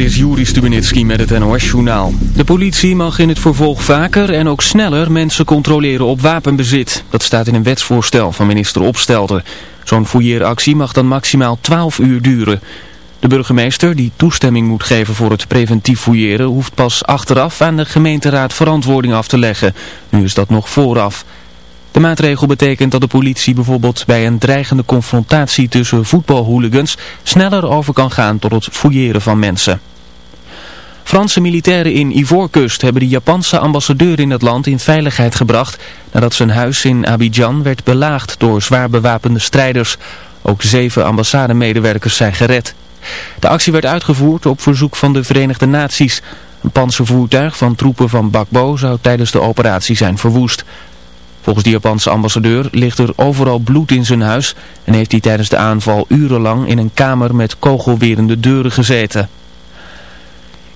Dit is Juri Stubenitski met het NOS-journaal. De politie mag in het vervolg vaker en ook sneller mensen controleren op wapenbezit. Dat staat in een wetsvoorstel van minister Opstelten. Zo'n fouilleeractie mag dan maximaal 12 uur duren. De burgemeester, die toestemming moet geven voor het preventief fouilleren, hoeft pas achteraf aan de gemeenteraad verantwoording af te leggen. Nu is dat nog vooraf. De maatregel betekent dat de politie bijvoorbeeld bij een dreigende confrontatie tussen voetbalhooligans sneller over kan gaan tot het fouilleren van mensen. Franse militairen in Ivoorkust hebben de Japanse ambassadeur in het land in veiligheid gebracht nadat zijn huis in Abidjan werd belaagd door zwaar bewapende strijders. Ook zeven ambassademedewerkers zijn gered. De actie werd uitgevoerd op verzoek van de Verenigde Naties. Een panzervoertuig van troepen van Bakbo zou tijdens de operatie zijn verwoest. Volgens de Japanse ambassadeur ligt er overal bloed in zijn huis en heeft hij tijdens de aanval urenlang in een kamer met kogelwerende deuren gezeten.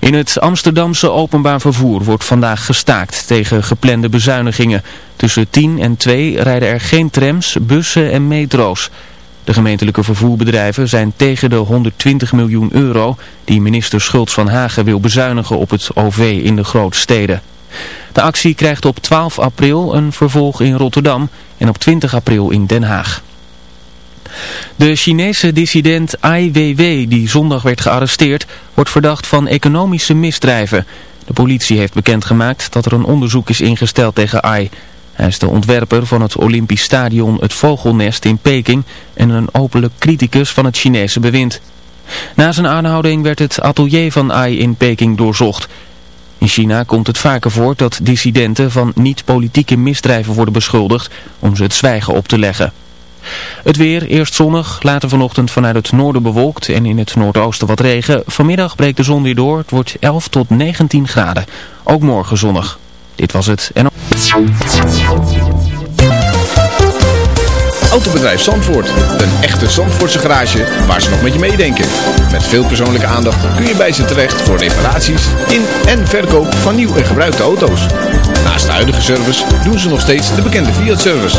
In het Amsterdamse openbaar vervoer wordt vandaag gestaakt tegen geplande bezuinigingen. Tussen 10 en 2 rijden er geen trams, bussen en metro's. De gemeentelijke vervoerbedrijven zijn tegen de 120 miljoen euro die minister Schultz van Hagen wil bezuinigen op het OV in de grote steden. De actie krijgt op 12 april een vervolg in Rotterdam en op 20 april in Den Haag. De Chinese dissident Ai Weiwei, die zondag werd gearresteerd, wordt verdacht van economische misdrijven. De politie heeft bekendgemaakt dat er een onderzoek is ingesteld tegen Ai. Hij is de ontwerper van het Olympisch Stadion Het Vogelnest in Peking en een openlijk criticus van het Chinese bewind. Na zijn aanhouding werd het atelier van Ai in Peking doorzocht. In China komt het vaker voor dat dissidenten van niet-politieke misdrijven worden beschuldigd om ze het zwijgen op te leggen. Het weer, eerst zonnig, later vanochtend vanuit het noorden bewolkt en in het noordoosten wat regen. Vanmiddag breekt de zon weer door, het wordt 11 tot 19 graden. Ook morgen zonnig. Dit was het en... Autobedrijf Zandvoort. Een echte Zandvoortse garage waar ze nog met je meedenken. Met veel persoonlijke aandacht kun je bij ze terecht voor reparaties in en verkoop van nieuw en gebruikte auto's. Naast de huidige service doen ze nog steeds de bekende Fiat-service.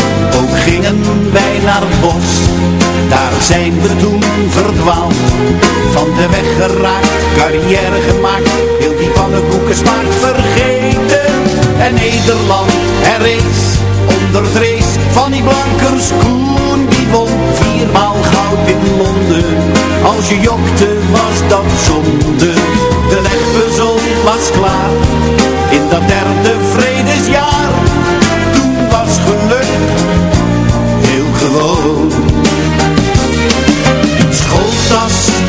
gingen wij naar het bos. Daar zijn we toen verdwaald Van de weg geraakt, carrière gemaakt Heel die pannenkoeken smaak vergeten. En Nederland herrees onder het race Van die blankers Koen Die won viermaal goud in Londen. Als je jokte was dat zonde. De legpuzzel was klaar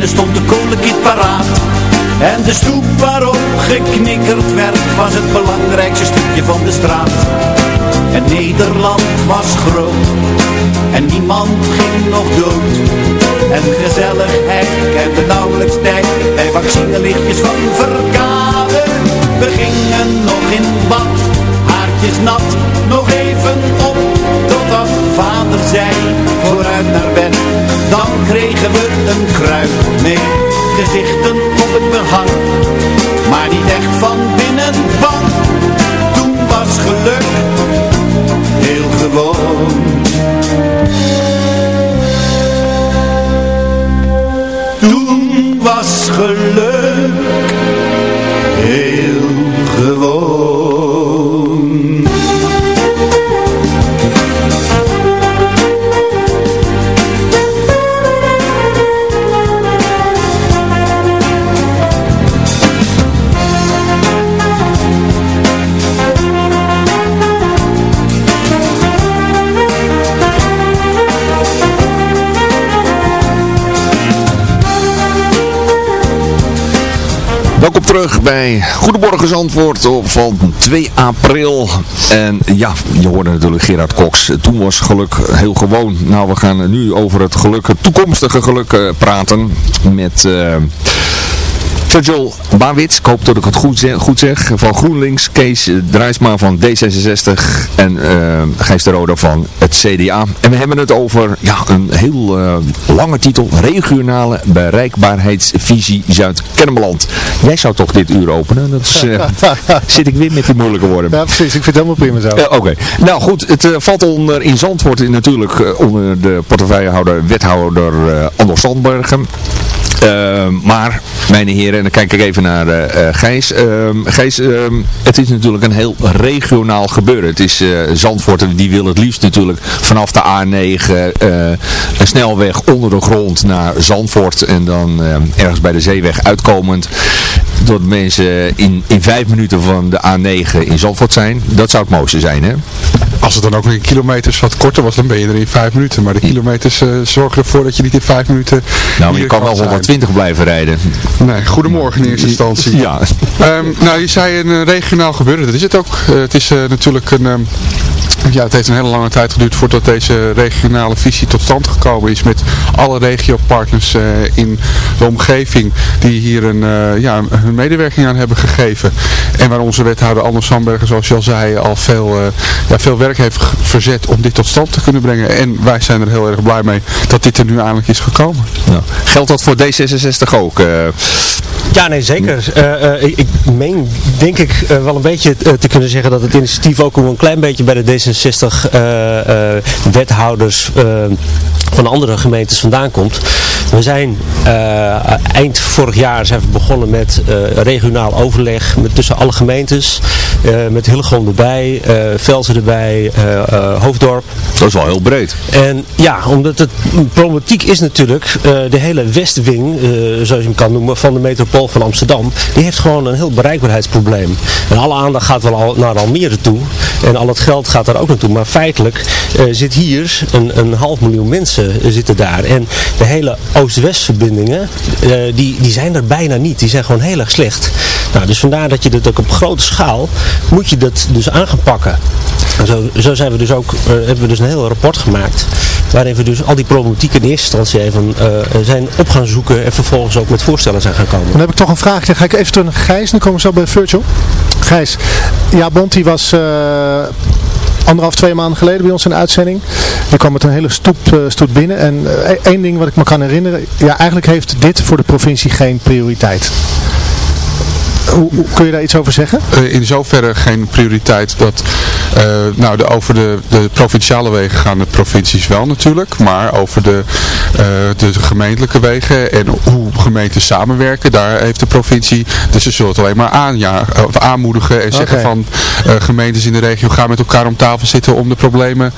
Binnen stond de kolenkit paraat. En de stoep waarop geknikkerd werd Was het belangrijkste stukje van de straat. En Nederland was groot En niemand ging nog dood. En gezelligheid kende nauwelijks tijd Bij vaccinelichtjes van verkade. We gingen nog in bad Haartjes nat, nog even op vader zei Vooruit naar bed. Dan kregen we een kruik mee. Gezichten op het behang Maar niet echt van binnen bang. Toen was geluk heel gewoon. Toen was geluk heel gewoon Welkom terug bij Goedemorgen Antwoord op van 2 april. En ja, je hoorde natuurlijk Gerard Cox. Toen was geluk heel gewoon. Nou, we gaan nu over het geluk, het toekomstige geluk uh, praten met... Uh, Virgil Bawits, ik hoop dat ik het goed zeg, goed zeg van GroenLinks, Kees Drijsma van D66 en uh, Gijs de Rode van het CDA. En we hebben het over ja, een heel uh, lange titel, regionale bereikbaarheidsvisie Zuid-Kennemerland. Jij zou toch dit uur openen? Dat is, uh, zit ik weer met die moeilijke woorden. Ja precies, ik vind het helemaal prima zo. Oké, okay. nou goed, het valt onder in Zandvoort natuurlijk onder de portefeuillehouder, wethouder Anders Sandbergen. Uh, maar, mijn heren, en dan kijk ik even naar uh, Gijs. Uh, Gijs, ehm, het is natuurlijk een heel regionaal gebeuren. Het is Zandvoort, die wil het liefst natuurlijk vanaf de A9 een snelweg onder de grond naar Zandvoort. En dan ergens bij de zeeweg uitkomend. Dat mensen in, in vijf minuten van de A9 in Zandvoort zijn. Dat zou het mooiste zijn, hè? Als het dan ook nog in kilometers wat korter was, dan ben je er in vijf minuten. Maar de kilometers zorgen ervoor dat je niet in vijf minuten... Nou, maar je kan wel 120 blijven rijden. Nee, goedemorgen in eerste instantie. Ja. Um, nou, je zei een regionaal gebeuren. Dat is het ook. Uh, het is uh, natuurlijk een... Um, ja, het heeft een hele lange tijd geduurd voordat deze regionale visie tot stand gekomen is met alle regiopartners uh, in de omgeving die hier een, uh, ja, hun medewerking aan hebben gegeven. En waar onze wethouder Anders Sandbergen, zoals je al zei, al veel, uh, ja, veel werk heeft verzet om dit tot stand te kunnen brengen. En wij zijn er heel erg blij mee dat dit er nu eindelijk is gekomen. Ja. Geldt dat voor D66 ook? Ja, nee, zeker. ik, ik meen, denk ik, wel een beetje te kunnen zeggen dat het initiatief ook een klein beetje bij de D66 van andere gemeentes vandaan komt. We zijn eind vorig jaar zijn we begonnen met regionaal overleg met, tussen alle gemeentes. met Hillegom erbij, Velzen erbij, Hoofddorp. Dat is wel heel breed. En ja, omdat het problematiek is natuurlijk, de hele westwing, zoals je hem kan noemen, van de metropool van Amsterdam, die heeft gewoon een heel bereikbaarheidsprobleem. En alle aandacht gaat wel al naar Almere toe. En al het geld gaat daar ook naartoe. Maar feitelijk zit hier een, een half miljoen mensen uh, zitten daar. En de hele Oost-West verbindingen, uh, die, die zijn er bijna niet. Die zijn gewoon heel erg slecht. Nou, dus vandaar dat je dat ook op grote schaal, moet je dat dus aan gaan pakken. En zo, zo zijn we dus ook, hebben we dus een heel rapport gemaakt. Waarin we dus al die problematiek in eerste instantie even zijn op gaan zoeken. En vervolgens ook met voorstellen zijn gaan komen. Dan heb ik toch een vraag. Dan ga ik even terug naar Gijs. Dan komen we zo bij Virgil. Gijs, ja, Bonti was anderhalf, twee maanden geleden bij ons in de uitzending. Die kwam met een hele stoep, uh, stoet binnen. En uh, één ding wat ik me kan herinneren. Ja, eigenlijk heeft dit voor de provincie geen prioriteit. hoe, kun je daar iets over zeggen? in zoverre geen prioriteit dat, nou de, over de, de provinciale wegen gaan de provincies wel natuurlijk, maar over de, de gemeentelijke wegen en hoe gemeenten samenwerken, daar heeft de provincie, dus ze zullen het alleen maar aan, ja, of aanmoedigen en zeggen van gemeentes in de regio gaan met elkaar om tafel zitten om de problemen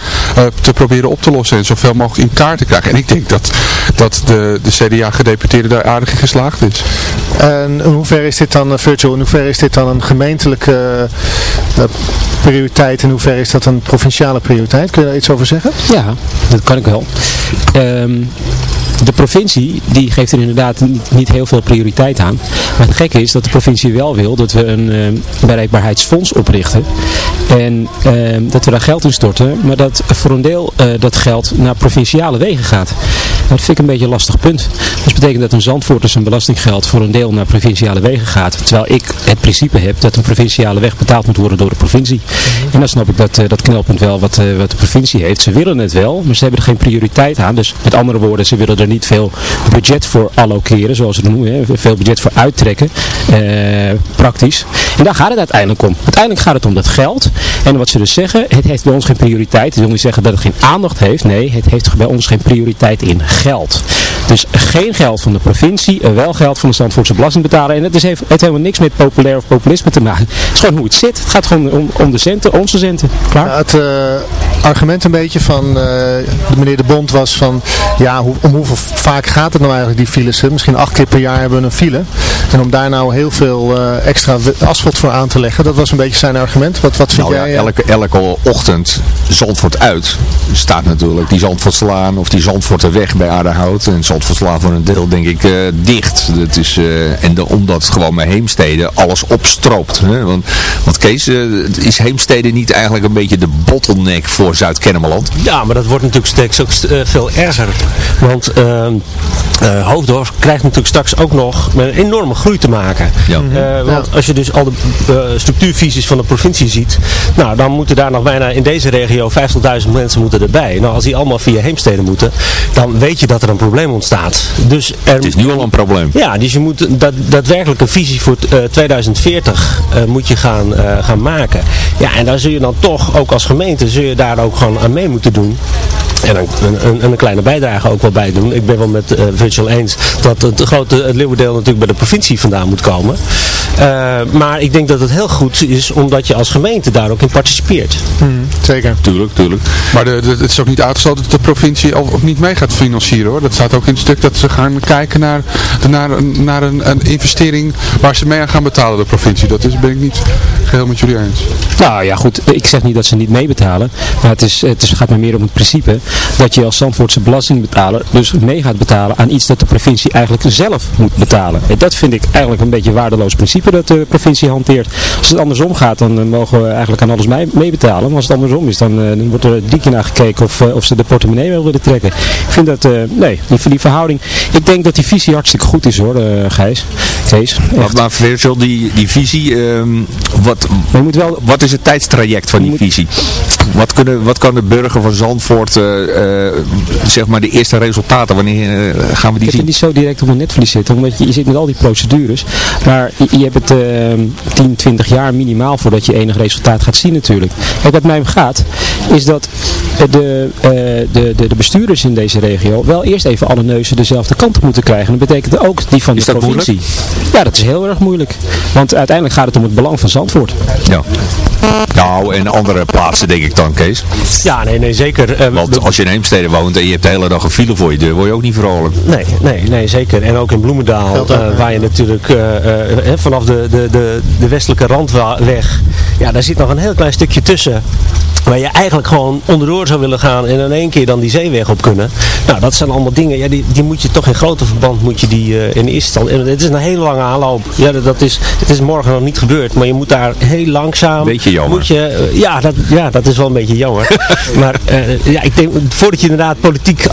te proberen op te lossen en zoveel mogelijk in kaart te krijgen. En ik denk dat, dat de, de CDA-gedeputeerde daar aardig in geslaagd is. En in hoeverre is dit dan, virtual, in hoeverre is dit dan een gemeentelijke prioriteit in hoeverre is dat een provinciale prioriteit? Kun je daar iets over zeggen? Ja, dat kan ik wel. Um, de provincie die geeft er inderdaad niet, heel veel prioriteit aan. Maar het gekke is dat de provincie wel wil dat we een uh, bereikbaarheidsfonds oprichten. En uh, dat we daar geld in storten. Maar dat voor een deel uh, dat geld naar provinciale wegen gaat. Dat vind ik een beetje een lastig punt. Dat betekent dat een Zandvoort zijn belastinggeld voor een deel naar provinciale wegen gaat. Terwijl ik het principe heb dat een provinciale weg betaald moet worden door de provincie. En dan snap ik dat, dat knelpunt wel wat, wat de provincie heeft. Ze willen het wel, maar ze hebben er geen prioriteit aan. Dus met andere woorden, ze willen er niet veel budget voor allokeren, zoals ze het noemen. Hè. Veel budget voor uittrekken. Eh, praktisch. En daar gaat het uiteindelijk om. Uiteindelijk gaat het om dat geld. En wat ze dus zeggen, het heeft bij ons geen prioriteit. Dat wil niet zeggen dat het geen aandacht heeft. Nee, het heeft bij ons geen prioriteit in geld. Dus geen geld van de provincie, wel geld van de Zandvoortse belastingbetaler. En het, is, heeft, helemaal niks met populair of populisme te maken. Het is gewoon hoe het zit. Het gaat gewoon om, om de centen, onze centen. Klaar? Ja, het uh, argument een beetje van uh, de meneer De Bond was van, ja, hoe, om hoeveel vaak gaat het nou eigenlijk die files? Misschien acht keer per jaar hebben we een file. En om daar nou heel veel uh, extra asfalt voor aan te leggen, dat was een beetje zijn argument. Wat, wat vind nou, jij? Ja, elke, elke ochtend Zandvoort uit staat natuurlijk die Zandvoortslaan of die Zandvoorterweg bij Aardehout. En Zandvoortslaan voor een deel denk ik uh, dicht. Dat is, en de, omdat het gewoon met Heemstede alles opstroopt. Hè? Want, want Kees, is Heemstede niet eigenlijk een beetje de bottleneck voor Zuid-Kennemerland? Ja, maar dat wordt natuurlijk steeds ook veel erger. Want uh, Hoofddorp krijgt natuurlijk straks ook nog met een enorme groei te maken. Ja. Uh, want ja. als je dus al de uh, structuurvisies van de provincie ziet, nou dan moeten daar nog bijna in deze regio 50.000 mensen moeten erbij. Nou als die allemaal via Heemstede moeten, dan weet je dat er een probleem ontstaat. Dus er, het is nu al een probleem. Ja, dus je moet dat, daadwerkelijk een visie voor 2040 moet je gaan, gaan maken. Ja, en daar zul je dan toch ook als gemeente, zul je daar ook gewoon aan mee moeten doen. En een, een, een, kleine bijdrage ook wel bij doen. Ik ben wel met uh, Virtual eens dat het grote het leeuwendeel natuurlijk bij de provincie vandaan moet komen. Uh, maar ik denk dat het heel goed is omdat je als gemeente daar ook in participeert. Hmm, zeker. Tuurlijk, tuurlijk. Maar de, de, het is ook niet uitgesloten dat de provincie of, of niet mee gaat financieren hoor. Dat staat ook in het stuk dat ze gaan kijken naar, naar, naar een, een investering waar ze mee aan gaan betalen, de provincie. Dat is, ben ik niet geheel met jullie eens. Nou ja goed, ik zeg niet dat ze niet meebetalen. Maar het, is, het is, gaat me meer om het principe dat je als Zandvoortse belastingbetaler dus mee gaat betalen aan iets dat de provincie eigenlijk zelf moet betalen. En dat vind ik eigenlijk een beetje een waardeloos principe dat de provincie hanteert. Als het andersom gaat, dan mogen we eigenlijk aan alles meebetalen. maar als het andersom is, dan, dan wordt er drie keer naar gekeken of, of ze de portemonnee wel willen trekken. Ik vind dat, uh, nee, die, die verhouding, ik denk dat die visie hartstikke goed is hoor, uh, Gijs. Kees. Maar, maar Virgil, die, die visie, um, wat, maar moet wel, wat is het tijdstraject van die moet, visie? Wat, kunnen, wat kan de burger van Zandvoort, uh, zeg maar de eerste resultaten, wanneer gaan we die ik zien? Ik heb niet zo direct op mijn netvlies zitten, omdat je, je zit met al die procedures. Maar je, je hebt het uh, 10, 20 jaar minimaal voordat je enig resultaat gaat zien natuurlijk. Kijk, wat mij gaat, is dat de, de, de, de bestuurders in deze regio wel eerst even alle neuzen dezelfde kant op moeten krijgen. Dat betekent ook die van is de provincie. Moeilijk? Ja, dat is heel erg moeilijk. Want uiteindelijk gaat het om het belang van Zandvoort. Ja. Nou, en andere plaatsen denk ik dan, Kees. Ja, nee, nee, zeker. Uh, Want als je in Heemstede woont en je hebt de hele dag een file voor je deur, word je ook niet vrolijk. Nee, nee, nee, zeker. En ook in Bloemendaal, uh, waar je natuurlijk uh, vanaf de, de, de, de westelijke randweg, ja, daar zit nog een heel klein stukje tussen. Waar je eigenlijk gewoon onderdoor zou willen gaan en in één keer dan die zeeweg op kunnen. Nou, dat zijn allemaal dingen, ja, die, die moet je toch in grote verband moet je die uh, in eerste instantie. En het is een hele lange aanloop. Ja, dat, dat is, het is morgen nog niet gebeurd, maar je moet daar heel langzaam. Beetje jammer. Moet je, uh, ja, dat, ja, dat is wel een beetje jammer. maar uh, ja, ik denk, voordat je inderdaad politiek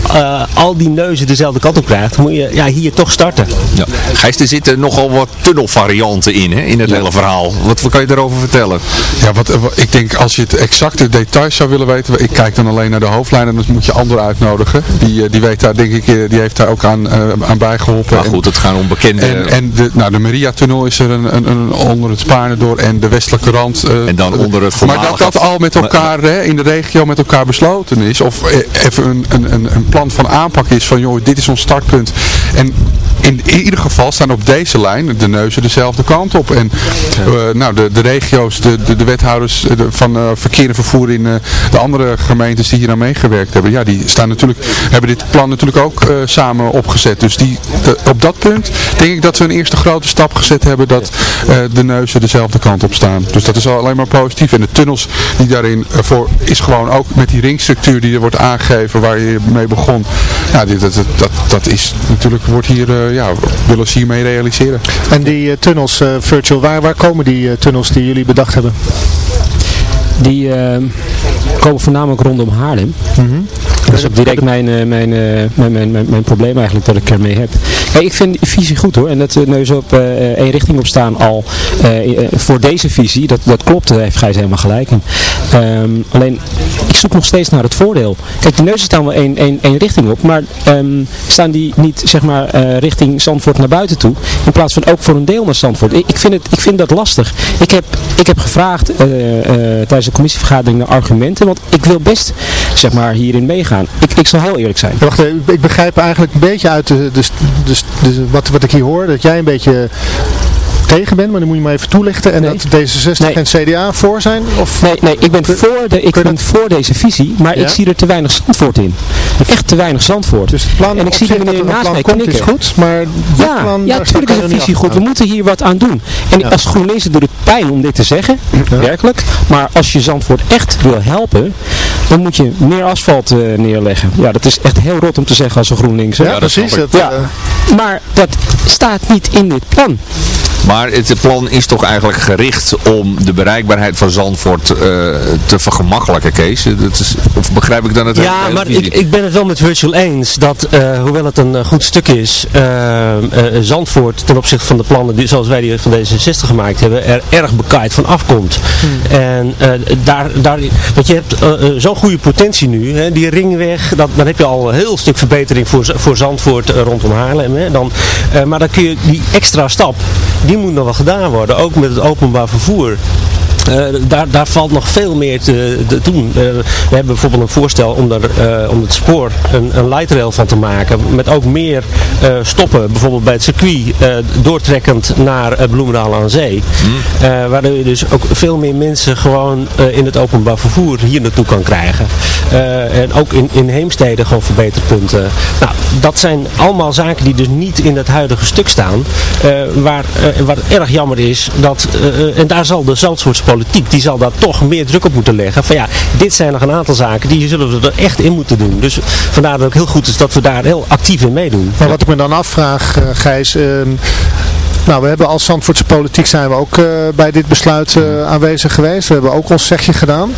al die neuzen dezelfde kant op krijgt, moet je ja, hier toch starten. Ja. Gijs, er zitten nogal wat tunnelvarianten in, hè, in het ja. hele verhaal. Wat, wat kan je daarover vertellen? Ja, wat, wat, ik denk als je het exacte details zou willen weten, ik kijk dan alleen naar de hoofdlijn en dan moet je anderen uitnodigen. Die, die weet daar, denk ik, die heeft daar ook aan, aan bijgeholpen. Maar goed, het gaan om bekende... En, en de, nou, de Maria-tunnel is er een, een, een, onder het Spaarnen en de westelijke rand. en dan onder het Maar dat dat al met elkaar hè, in de regio met elkaar besloten is. Of even een, een, een plan van aanpak is van joh, dit is ons startpunt. En in, ieder geval staan op deze lijn de neuzen dezelfde kant op. En uh, nou, de, de regio's, de, de, de wethouders de, van uh, verkeer en vervoer in uh, de andere gemeentes die hier aan meegewerkt hebben, ja, die staan natuurlijk, hebben dit plan natuurlijk ook samen opgezet. Dus die, de, op dat punt denk ik dat we een eerste grote stap gezet hebben dat de neuzen dezelfde kant op staan. Dus dat is al alleen maar positief. En de tunnels die daarin voor is gewoon ook met die ringstructuur die er wordt aangegeven waar je mee begon. Ja, dit, dat, dat, dat is natuurlijk, wordt hier, ja, willen ze hiermee realiseren. En die tunnels, virtual, waar, waar komen die tunnels die jullie bedacht hebben? Die komen voornamelijk rondom Haarlem. Mm Dat is ook direct mijn, mijn, mijn, mijn, mijn, mijn, probleem eigenlijk dat ik ermee heb. Kijk, ik vind die visie goed hoor. En dat neus op één richting op staan al voor deze visie, dat, dat klopt. Daar heeft Gijs helemaal gelijk in. Um, alleen, ik zoek nog steeds naar het voordeel. Kijk, de neuzen staan wel één, één, één richting op, maar um, staan die niet zeg maar richting Zandvoort naar buiten toe, in plaats van ook voor een deel naar Zandvoort. Ik, vind, het, ik vind dat lastig. Ik heb, ik heb gevraagd tijdens de commissievergadering naar argumenten, want ik wil best zeg maar hierin meegaan. Ik, ik zal heel eerlijk zijn. Ja, wacht, ik begrijp eigenlijk een beetje uit de, de, de, de, wat, wat ik hier hoor, dat jij een beetje tegen bent, maar dan moet je maar even toelichten. En dat D66 nee. en CDA voor zijn? Of nee, nee, ik ben, voor, de, ik ben voor deze visie, maar ja? ik zie er te weinig zandvoort in. Echt te weinig zandvoort. Dus het plan en ik zie de meneer naast mij knikken. is goed, maar ja, plan, ja natuurlijk is de visie goed. We moeten hier wat aan doen. En ja. als GroenLinks doet het pijn om dit te zeggen, werkelijk. Maar als je Zandvoort echt wil helpen, dan moet je meer asfalt uh, neerleggen. Ja, dat is echt heel rot om te zeggen als een GroenLinks. Hè? Ja, precies. Het, ja. Uh... Maar dat staat niet in dit plan. Maar het plan is toch eigenlijk gericht om de bereikbaarheid van Zandvoort uh, te vergemakkelijken, Kees? Dat is, of begrijp ik dan het Ja, maar ik, ik ben het wel met Virtual eens dat, uh, hoewel het een uh, goed stuk is, Zandvoort ten opzichte van de plannen die, zoals wij die van D66 gemaakt hebben, er erg bekaaid van afkomt. Hmm. En daar, daar, want je hebt zo'n goede potentie nu, hè, die ringweg, dat, dan heb je al een heel stuk verbetering voor, voor Zandvoort rondom Haarlem. Hè, dan, maar dan kun je die extra stap, die moet nog wel gedaan worden, ook met het openbaar vervoer. Uh, daar, daar valt nog veel meer te, te doen. Uh, we hebben bijvoorbeeld een voorstel om, er, uh, om het spoor een, een light rail van te maken. Met ook meer stoppen, bijvoorbeeld bij het circuit, doortrekkend naar Bloemendaal aan Zee. Mm. waardoor je dus ook veel meer mensen gewoon in het openbaar vervoer hier naartoe kan krijgen. en ook in, in Heemstede gewoon verbeterpunten. Nou, dat zijn allemaal zaken die dus niet in het huidige stuk staan. waar, waar het erg jammer is dat, en daar zal de Zandvoortspolitiek politiek, die zal daar toch meer druk op moeten leggen. Van ja, dit zijn nog een aantal zaken, die zullen we er echt in moeten doen. Dus vandaar dat het ook heel goed is dat we daar heel actief in meedoen. Maar wat ik me dan afvraag, uh, Gijs... Nou, we hebben als Zandvoortse politiek zijn we ook uh, bij dit besluit uh, aanwezig geweest. We hebben ook ons zegje gedaan.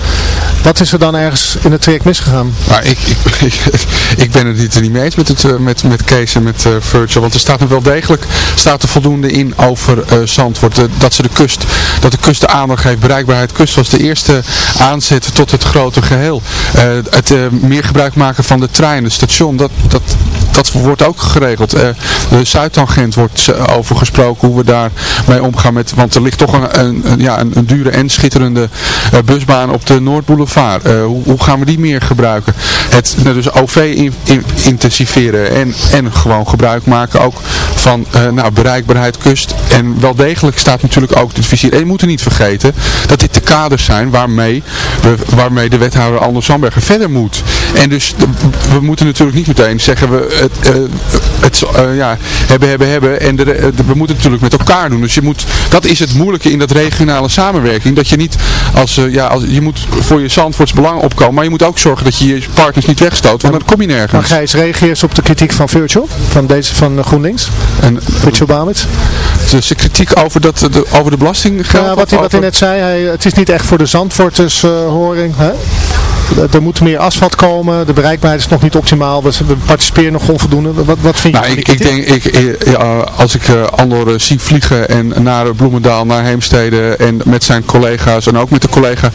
Wat is er dan ergens in het traject misgegaan? Nou, ik, ik, ik, ik ben het er niet mee eens met, het, met, met Kees en met uh, Virtual. Want er staat er wel degelijk staat er voldoende in over Zandvoort. Dat, ze de kust, dat de kust de aandacht heeft. Bereikbaarheid kust was de eerste aanzet tot het grote geheel. het meer gebruik maken van de trein, het station, dat, dat, dat wordt ook geregeld. de Zuidtangent wordt over gesproken hoe we daar mee omgaan. Met, want er ligt toch een, een, ja, een, dure en schitterende busbaan op de Noordboulevard. Hoe, hoe, gaan we die meer gebruiken? Het nou, dus OV in, in, intensiveren en, en gewoon gebruik maken ook van nou, bereikbaarheid, kust. En wel degelijk staat natuurlijk ook het vizier. En je moet er niet vergeten dat dit de kaders zijn waarmee, we, waarmee de wethouder Anders Zandbergen verder moet. En dus we moeten natuurlijk niet meteen zeggen we het, uh, het ja, hebben, hebben, hebben. En de, de, we moeten het natuurlijk met elkaar doen. Dus je moet, dat is het moeilijke in dat regionale samenwerking. Dat je niet als, ja, als je moet voor je Zandvoorts belang opkomen. Maar je moet ook zorgen dat je je partners niet wegstoot, want dan kom je nergens. Maar Gijs, reageert op de kritiek van Virtual, van deze van GroenLinks? En Virtual Bamits? Dus de kritiek over, dat, de, over de belastinggeld? Ja, wat hij, wat hij net zei, hij, het is niet echt voor de Zandvoorters uh, horing. Hè? Er moet meer asfalt komen, de bereikbaarheid is nog niet optimaal, we, we participeren nog onvoldoende. Wat, wat vind je? Nou, ik, ik denk, ik, ja, als ik uh, Andor zie vliegen en naar Bloemendaal, naar Heemstede en met zijn collega's en ook met de collega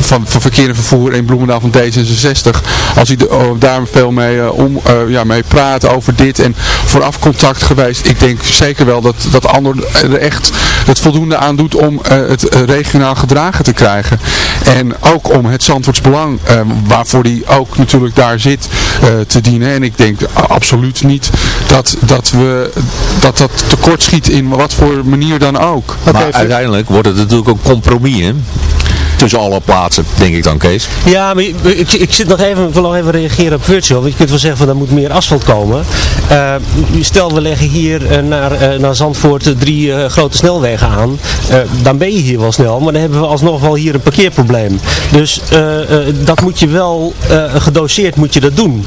van, van verkeer en vervoer in Bloemendaal van D66, als hij de, daar veel mee, om, ja, mee praat over dit en vooraf contact geweest, ik denk zeker wel dat, dat Andor er echt het voldoende aan doet om het regionaal gedragen te krijgen. En ook om het Zandvoortsbelang, uh, waarvoor die ook natuurlijk daar zit, uh, te dienen. En ik denk absoluut niet dat, dat, we, dat dat tekort schiet in wat voor manier dan ook. Maar uiteindelijk wordt het natuurlijk een compromis, hè? Tussen alle plaatsen, denk ik dan, Kees. Ja, maar ik, ik zit nog even, ik wil nog even reageren op virtual. Want je kunt wel zeggen van er moet meer asfalt komen. Uh, stel we leggen hier uh, naar, uh, naar Zandvoort drie grote snelwegen aan. dan ben je hier wel snel, maar dan hebben we alsnog wel hier een parkeerprobleem. Dus dat moet je wel gedoseerd moet je dat doen.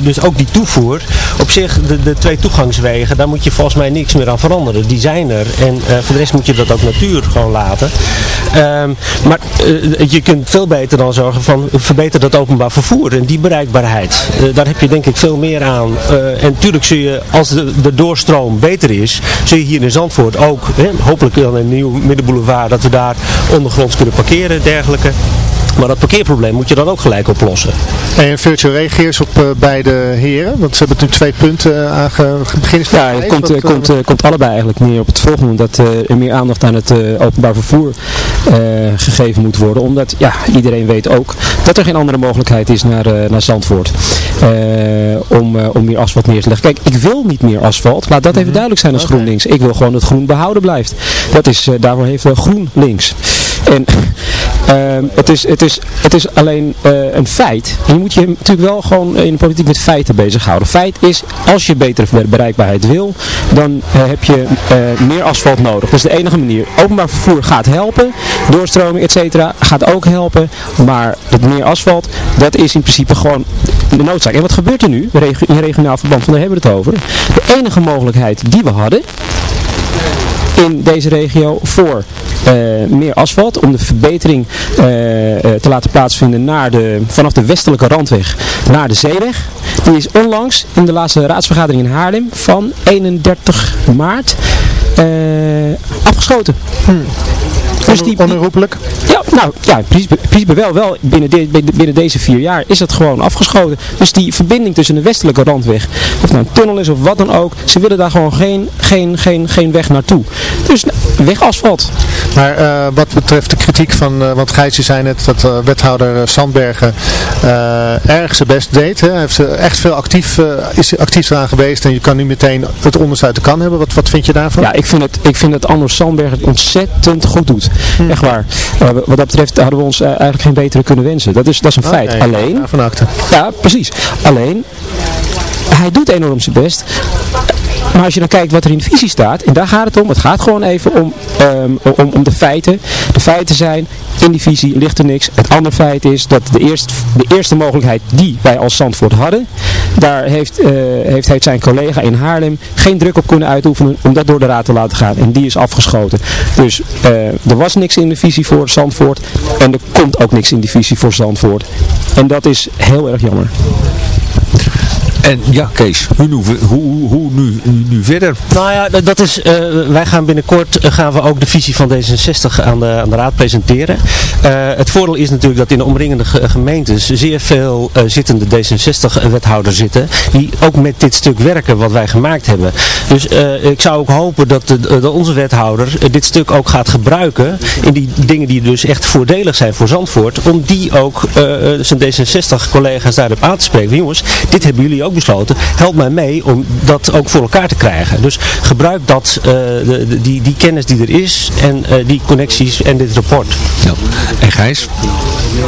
dus ook die toevoer. Op zich, de, de twee toegangswegen, daar moet je volgens mij niks meer aan veranderen. Die zijn er. En voor de rest moet je dat ook natuur gewoon laten. Ehm, maar je kunt veel beter dan zorgen van verbeter dat openbaar vervoer en die bereikbaarheid. Uh, daar heb je denk ik veel meer aan. Uh, en natuurlijk zul je, als de, de doorstroom beter is, zul je hier in Zandvoort ook, hè, hopelijk dan een nieuw middenboulevard, dat we daar ondergronds kunnen parkeren en dergelijke. Maar dat parkeerprobleem moet je dan ook gelijk oplossen. En virtual reageert op uh, beide heren? Want ze hebben nu twee punten uh, aangegeven. Ja, het komt, wat, komt, uh, komt allebei eigenlijk meer op het volgende. Dat er meer aandacht aan het openbaar vervoer gegeven moet worden. Omdat ja, iedereen weet ook dat er geen andere mogelijkheid is naar, naar Zandvoort. om, om meer asfalt neer te leggen. Kijk, ik wil niet meer asfalt. Laat dat even mhm. duidelijk zijn als GroenLinks. Ik wil gewoon dat groen behouden blijft. Dat is, daarvoor heeft GroenLinks. En uh, het, is, het, is, het is alleen uh, een feit. Je moet je natuurlijk wel gewoon in de politiek met feiten bezighouden. Feit is, als je betere bereikbaarheid wil, dan uh, heb je meer asfalt nodig. Dat is de enige manier. Openbaar vervoer gaat helpen. Doorstroming, et cetera, gaat ook helpen. Maar het meer asfalt, dat is in principe gewoon de noodzaak. En wat gebeurt er nu in regionaal verband? Want daar hebben we het over. De enige mogelijkheid die we hadden in deze regio voor meer asfalt. Om de verbetering uh, te laten plaatsvinden naar de, vanaf de westelijke randweg naar de zeeweg. Die is onlangs in de laatste raadsvergadering in Haarlem van 31 maart afgeschoten. Hmm. Dus die, onherroepelijk? Ja, nou ja, principe, wel. wel binnen, de, binnen deze vier jaar is dat gewoon afgeschoten. Dus die verbinding tussen de westelijke randweg, of nou een tunnel is of wat dan ook, ze willen daar gewoon geen, geen, geen, geen weg naartoe. Dus nou, wegasfalt. Maar uh, wat betreft de kritiek van, uh, want Gijsje zei net dat uh, wethouder Sandbergen erg zijn best deed. Hè? Hij heeft echt veel actief, is actief eraan geweest en je kan nu meteen het onderste uit de kan hebben. Wat, wat vind je daarvan? Ja, ik vind het, ik vind dat Anders Sandbergen het ontzettend goed doet. Hm. Echt waar. wat dat betreft hadden we ons eigenlijk geen betere kunnen wensen. Dat is, dat is een feit. Nee, Alleen. Van. Ja, precies. Alleen hij doet enorm zijn best. Maar als je dan kijkt wat er in de visie staat, en daar gaat het om, het gaat gewoon even om, um, om, om de feiten. De feiten zijn, in die visie ligt er niks. Het andere feit is dat de, eerst, de eerste mogelijkheid die wij als Zandvoort hadden, daar heeft, uh, heeft, heeft zijn collega in Haarlem geen druk op kunnen uitoefenen om dat door de raad te laten gaan. En die is afgeschoten. Dus uh, er was niks in de visie voor Zandvoort en er komt ook niks in die visie voor Zandvoort. En dat is heel erg jammer. En ja, Kees, hoe, hoe, hoe, hoe nu, nu verder? Nou ja, dat is, uh, wij gaan binnenkort uh, gaan we ook de visie van D66 aan de, aan de raad presenteren. Uh, het voordeel is natuurlijk dat in de omringende gemeentes zeer veel zittende D66-wethouders zitten, die ook met dit stuk werken wat wij gemaakt hebben. Dus ik zou ook hopen dat, de, dat onze wethouder dit stuk ook gaat gebruiken in die dingen die dus echt voordelig zijn voor Zandvoort, om die ook zijn D66-collega's daarop aan te spreken. Jongens, dit hebben jullie ook besloten, help mij mee om dat ook voor elkaar te krijgen. Dus gebruik dat, uh, de, die, die kennis die er is en uh, die connecties en dit rapport. Ja. En Gijs,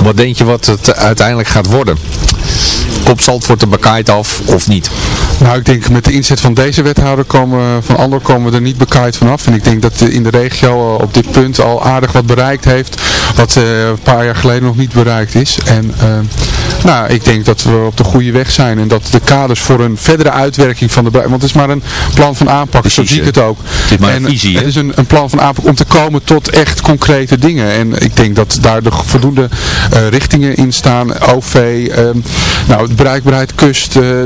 wat denk je wat het uiteindelijk gaat worden? Komt Zandvoort de bekaaid af of niet? Nou, ik denk met de inzet van deze wethouder komen, van Andor komen we er niet bekaaid vanaf. En ik denk dat in de regio op dit punt al aardig wat bereikt heeft, wat uh, een paar jaar geleden nog niet bereikt is. En Nou, ik denk dat we op de goede weg zijn en dat de kaders voor een verdere uitwerking van de... Want het is maar een plan van aanpak, zo zie ik het ook. Het is maar en een visie, Het is een, een plan van aanpak om te komen tot echt concrete dingen. En ik denk dat daar de voldoende uh, richtingen in staan. OV, um, nou, bereikbaarheid, kust, uh,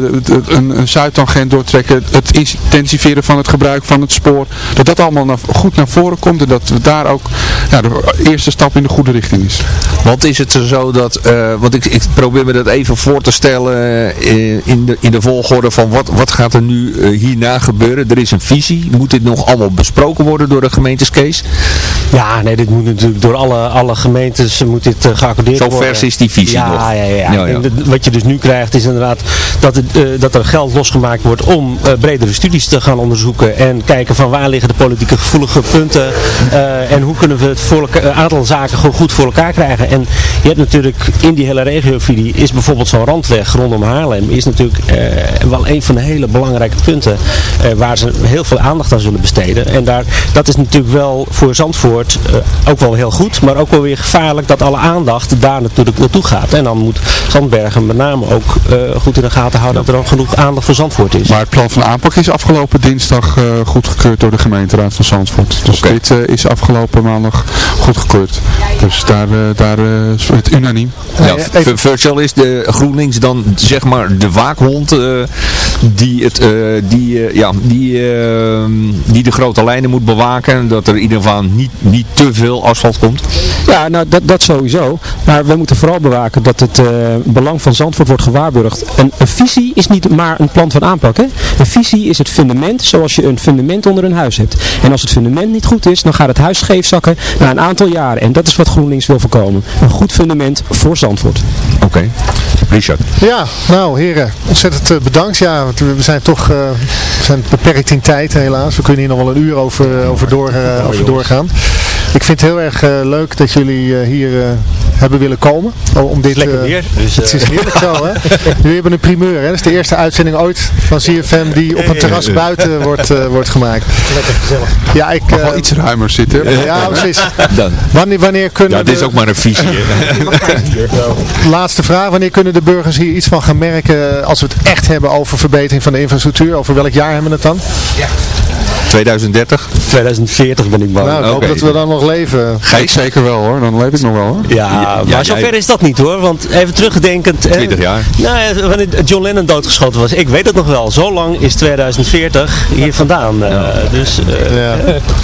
een, een zuidtangent doortrekken, het intensiveren van het gebruik van het spoor. Dat dat allemaal naar, goed naar voren komt en dat we daar ook ja, de eerste stap in de goede richting is. Want is het zo dat, uh, want ik, ik probeer dat even voor te stellen uh, in, de, in de volgorde van wat, wat gaat er nu uh, hierna gebeuren? Er is een visie, moet dit nog allemaal besproken worden door de gemeentes Kees? Ja, nee, dit moet natuurlijk door alle, alle gemeentes moet dit geaccordeerd zo worden. Zo vers is die visie ja, nog. Ja, ja, ja. ja, ja. wat je dus nu krijgt is inderdaad dat, het, dat er geld losgemaakt wordt om bredere studies te gaan onderzoeken en kijken van waar liggen de politieke gevoelige punten en hoe kunnen we het voor aantal zaken gewoon goed voor elkaar krijgen. En je hebt natuurlijk in die hele regiofilie is bijvoorbeeld zo'n randweg rondom Haarlem is natuurlijk uh, wel een van de hele belangrijke punten uh, waar ze heel veel aandacht aan zullen besteden. En daar, dat is natuurlijk wel voor Zandvoort uh, ook wel heel goed, maar ook wel weer gevaarlijk dat alle aandacht daar natuurlijk naartoe gaat. En dan moet Zandbergen met name ook goed in de gaten houden dat er dan genoeg aandacht voor Zandvoort is. Maar het plan van aanpak is afgelopen dinsdag goedgekeurd door de gemeenteraad van Zandvoort. Dus okay. dit is afgelopen maandag goedgekeurd. Dus daar, daar is het unaniem. Ja, Virtual is de GroenLinks dan zeg maar de waakhond uh, die, het, uh, die, uh, ja, die, die de grote lijnen moet bewaken. Dat er in ieder geval niet, niet te veel asfalt komt. Ja, nou dat, dat sowieso. Maar we moeten vooral bewaken dat het belang van Zandvoort wordt gewaarborgd. Een, een visie is niet maar een plan van aanpak. Hè? Een visie is het fundament zoals je een fundament onder een huis hebt. En als het fundament niet goed is, dan gaat het huis scheef zakken na een aantal jaren. En dat is wat GroenLinks wil voorkomen. Een goed fundament voor Zandvoort. Oké. Okay. Richard. Ja, nou heren, ontzettend uh, bedankt. Ja, we zijn toch uh, we zijn beperkt in tijd helaas. We kunnen hier nog wel een uur over, over, door, uh, over doorgaan. Ik vind het heel erg leuk dat jullie hier hebben willen komen. Om dit, lekker weer. Dus, het is heerlijk zo hè. Jullie hebben een primeur hè. Dat is de eerste uitzending ooit van CFM die op een terras buiten wordt, wordt gemaakt. Lekker gezellig. Ja, ik... Mag wel iets ruimer zitten. Ja, precies. Dan. Wanneer, wanneer kunnen ja, dit is ook maar een visie. Laatste vraag. Wanneer kunnen de burgers hier iets van gaan merken als we het echt hebben over verbetering van de infrastructuur? Over welk jaar hebben we het dan? Ja. 2030? 2040 ben ik bang. Nou, ik hoop dat we dan nog leven. Ga ik zeker wel hoor, dan leef ik nog wel hoor. Ja, Ja, maar zover jij- is dat niet hoor. Want even teruggedenkend. hè, 20 jaar. Nou, ja, wanneer John Lennon doodgeschoten was. Ik weet het nog wel. Zo lang is 2040 hier vandaan. eh, Dus eh, Ja.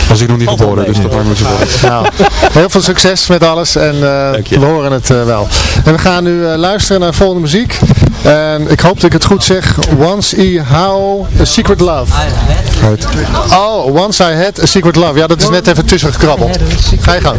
Was ik nog niet geboren, dus dat maakt me zo voor. Nou, heel veel succes met alles en eh, we horen het eh, wel. En we gaan nu eh, luisteren naar volgende muziek. En ik hoop dat ik het goed zeg. Once I How a Secret Love. Oh, Once I Had a Secret Love. Ja, dat is net even tussen gekrabbeld. Ga je gang.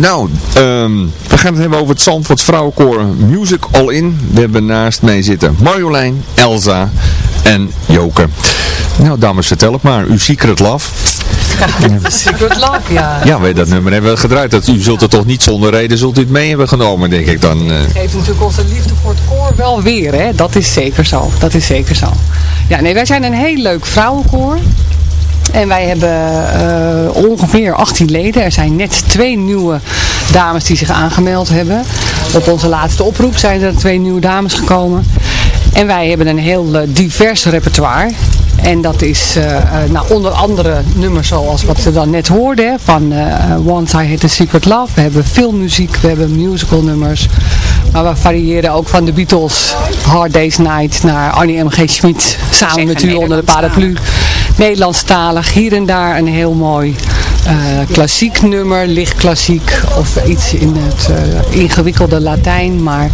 Nou, ehm, we gaan het hebben over het Zandvoort Vrouwenkoor Music All In. We hebben naast mij zitten Marjolein, Elsa en Joke. Nou, dames, vertel het maar. Uw Secret Love. Secret Love, ja. Ja, weet dat nummer hebben we gedraaid. Dat, u zult het toch niet zonder reden zult u het mee hebben genomen, denk ik dan. eh. geeft natuurlijk onze liefde voor het koor wel weer, hè. Dat is zeker zo. Dat is zeker zo. Ja, nee, wij zijn een heel leuk vrouwenkoor. En wij hebben eh, ongeveer 18 leden. Er zijn net twee nieuwe dames die zich aangemeld hebben. Op onze laatste oproep zijn er twee nieuwe dames gekomen. En wij hebben een heel eh, divers repertoire. En dat is eh, nou, onder andere nummers zoals wat we dan net hoorden. van Once I Had a Secret Love. We hebben filmmuziek, we hebben musical nummers. Maar we variëren ook van de Beatles, Hard Day's Night, naar Annie M.G. Schmid. Samen met u onder de paraplu. Nederlandstalig, hier en daar een heel mooi eh, klassiek nummer, licht klassiek. Of iets in het eh, ingewikkelde Latijn. Maar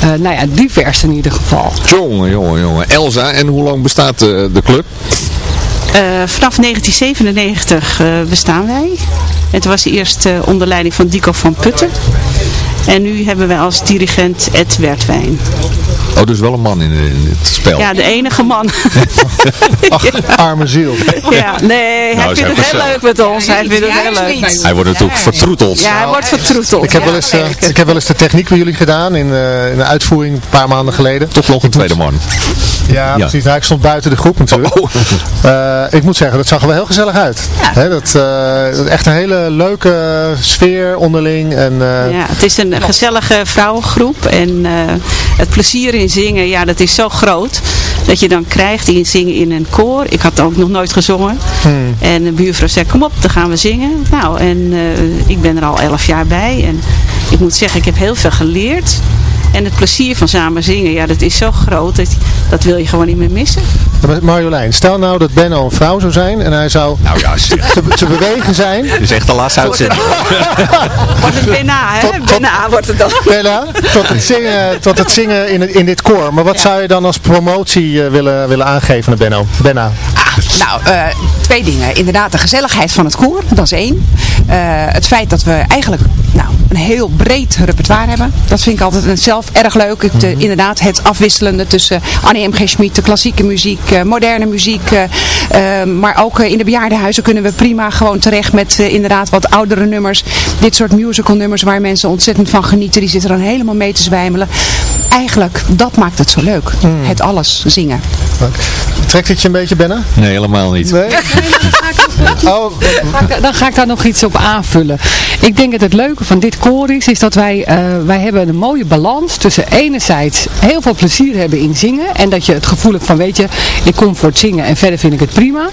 eh, nou ja, divers in ieder geval. Jongen, jongen, jongen. Elsa, en hoe lang bestaat eh, de club? Eh, vanaf 1997 eh, bestaan wij. Het was eerst eh, onder leiding van Dico van Putten. En nu hebben wij als dirigent Ed Wertwijn. Oh, dus wel een man in, in het spel. Ja, de enige man. Ach, arme ziel. ja, nee, hij Nou, vindt het heel zelf. leuk met ons. Hij vindt het heel leuk. Hij wordt natuurlijk vertroeteld. Ja, hij wordt vertroeteld. Ik heb, wel eens, eh, ik heb wel eens de techniek bij jullie gedaan in, eh, in een uitvoering een paar maanden geleden. Toch nog een tweede man. Ja, precies. Nou, ik stond buiten de groep natuurlijk. Oh. Eh, ik moet zeggen, dat zag er wel heel gezellig uit. Hè, dat, eh, echt een hele leuke sfeer onderling. En, eh, Ja, het is een gezellige vrouwengroep en eh, het plezier in zingen, ja, dat is zo groot dat je dan krijgt in zingen in een koor. Ik had ook nog nooit gezongen. Hmm. En de buurvrouw zei, kom op, dan gaan we zingen. Nou, en eh, ik ben er al elf jaar bij en ik moet zeggen, ik heb heel veel geleerd. En het plezier van samen zingen, ja, dat is zo groot, dat, dat wil je gewoon niet meer missen. Maar Marjolein, stel nou dat Benno een vrouw zou zijn en hij zou Nou ja, te, te bewegen zijn. Dit is echt de laatste uitzending. Wordt het bijna, hè? Tot- tot- Bijna wordt het dan. Bella, tot het zingen, tot het zingen in, het- in dit koor. Maar wat zou je dan als promotie eh, willen, willen aangeven naar Benno? Benna. Nou, eh, twee dingen. Inderdaad, de gezelligheid van het koor, dat is één. Eh, het feit dat we eigenlijk nou, een heel breed repertoire hebben. Dat vind ik altijd zelf erg leuk. Het, eh, inderdaad, het afwisselende tussen Annie M.G. Schmid, de klassieke muziek, eh, moderne muziek. eh, eh, maar ook in de bejaardenhuizen kunnen we prima gewoon terecht met inderdaad wat oudere nummers. Dit soort musical nummers waar mensen ontzettend van genieten. Die zitten dan helemaal mee te zwijmelen. Eigenlijk, dat maakt het zo leuk. Het alles zingen. Trekt het je een beetje, Benna? Nee, helemaal niet. Nee? Oh, Ga ik- Dan ga ik daar nog iets op aanvullen. Ik denk dat het leuke van dit koor is, is dat wij, eh, wij hebben een mooie balans tussen enerzijds heel veel plezier hebben in zingen. En dat je het gevoel hebt van, weet je, ik kom voor het zingen en verder vind ik het prima.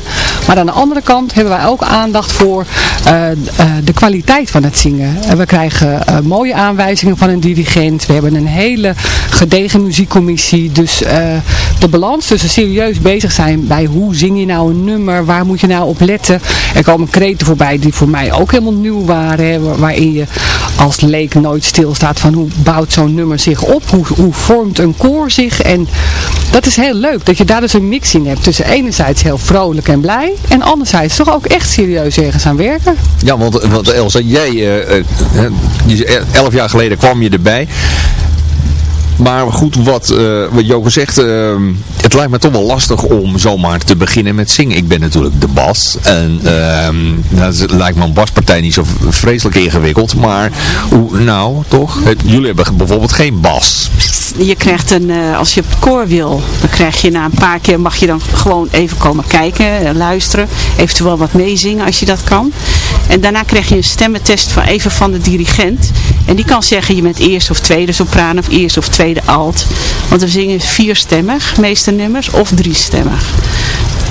Maar aan de andere kant hebben wij ook aandacht voor eh, eh, de kwaliteit van het zingen. En we krijgen mooie aanwijzingen van een dirigent. We hebben een hele gedegen muziekcommissie. Dus de balans tussen serieus bezig zijn bij hoe zing je nou een nummer, waar moet je nou op letten. Er komen kreten voorbij die voor mij ook helemaal nieuw waren. Waarin je als leek nooit stilstaat van hoe bouwt zo'n nummer zich op. Hoe, vormt een koor zich. En dat is heel leuk. Dat je daar dus een mix in hebt. Tussen enerzijds heel vrolijk en blij. En anderzijds toch ook echt serieus ergens aan werken. Ja, want, want Elsa, jij, eh, je- elf jaar geleden kwam je erbij. Maar goed, wat, eh wat Joke zegt, eh, het lijkt me toch wel lastig om zomaar te beginnen met zingen. Ik ben natuurlijk de bas en ehm dat lijkt me een baspartij niet zo vreselijk ingewikkeld. Maar hoe, nou, toch? Jullie hebben bijvoorbeeld geen bas. Je krijgt een, eh, als je op het koor wil, dan krijg je na een paar keer, mag je dan gewoon even komen kijken, eh, luisteren. Eventueel wat meezingen als je dat kan. En daarna krijg je een stemmentest van even van de dirigent. En die kan zeggen, je bent eerste of tweede sopraan of eerste of tweede alt. Want we zingen vierstemmig, meeste nummers, of driestemmig.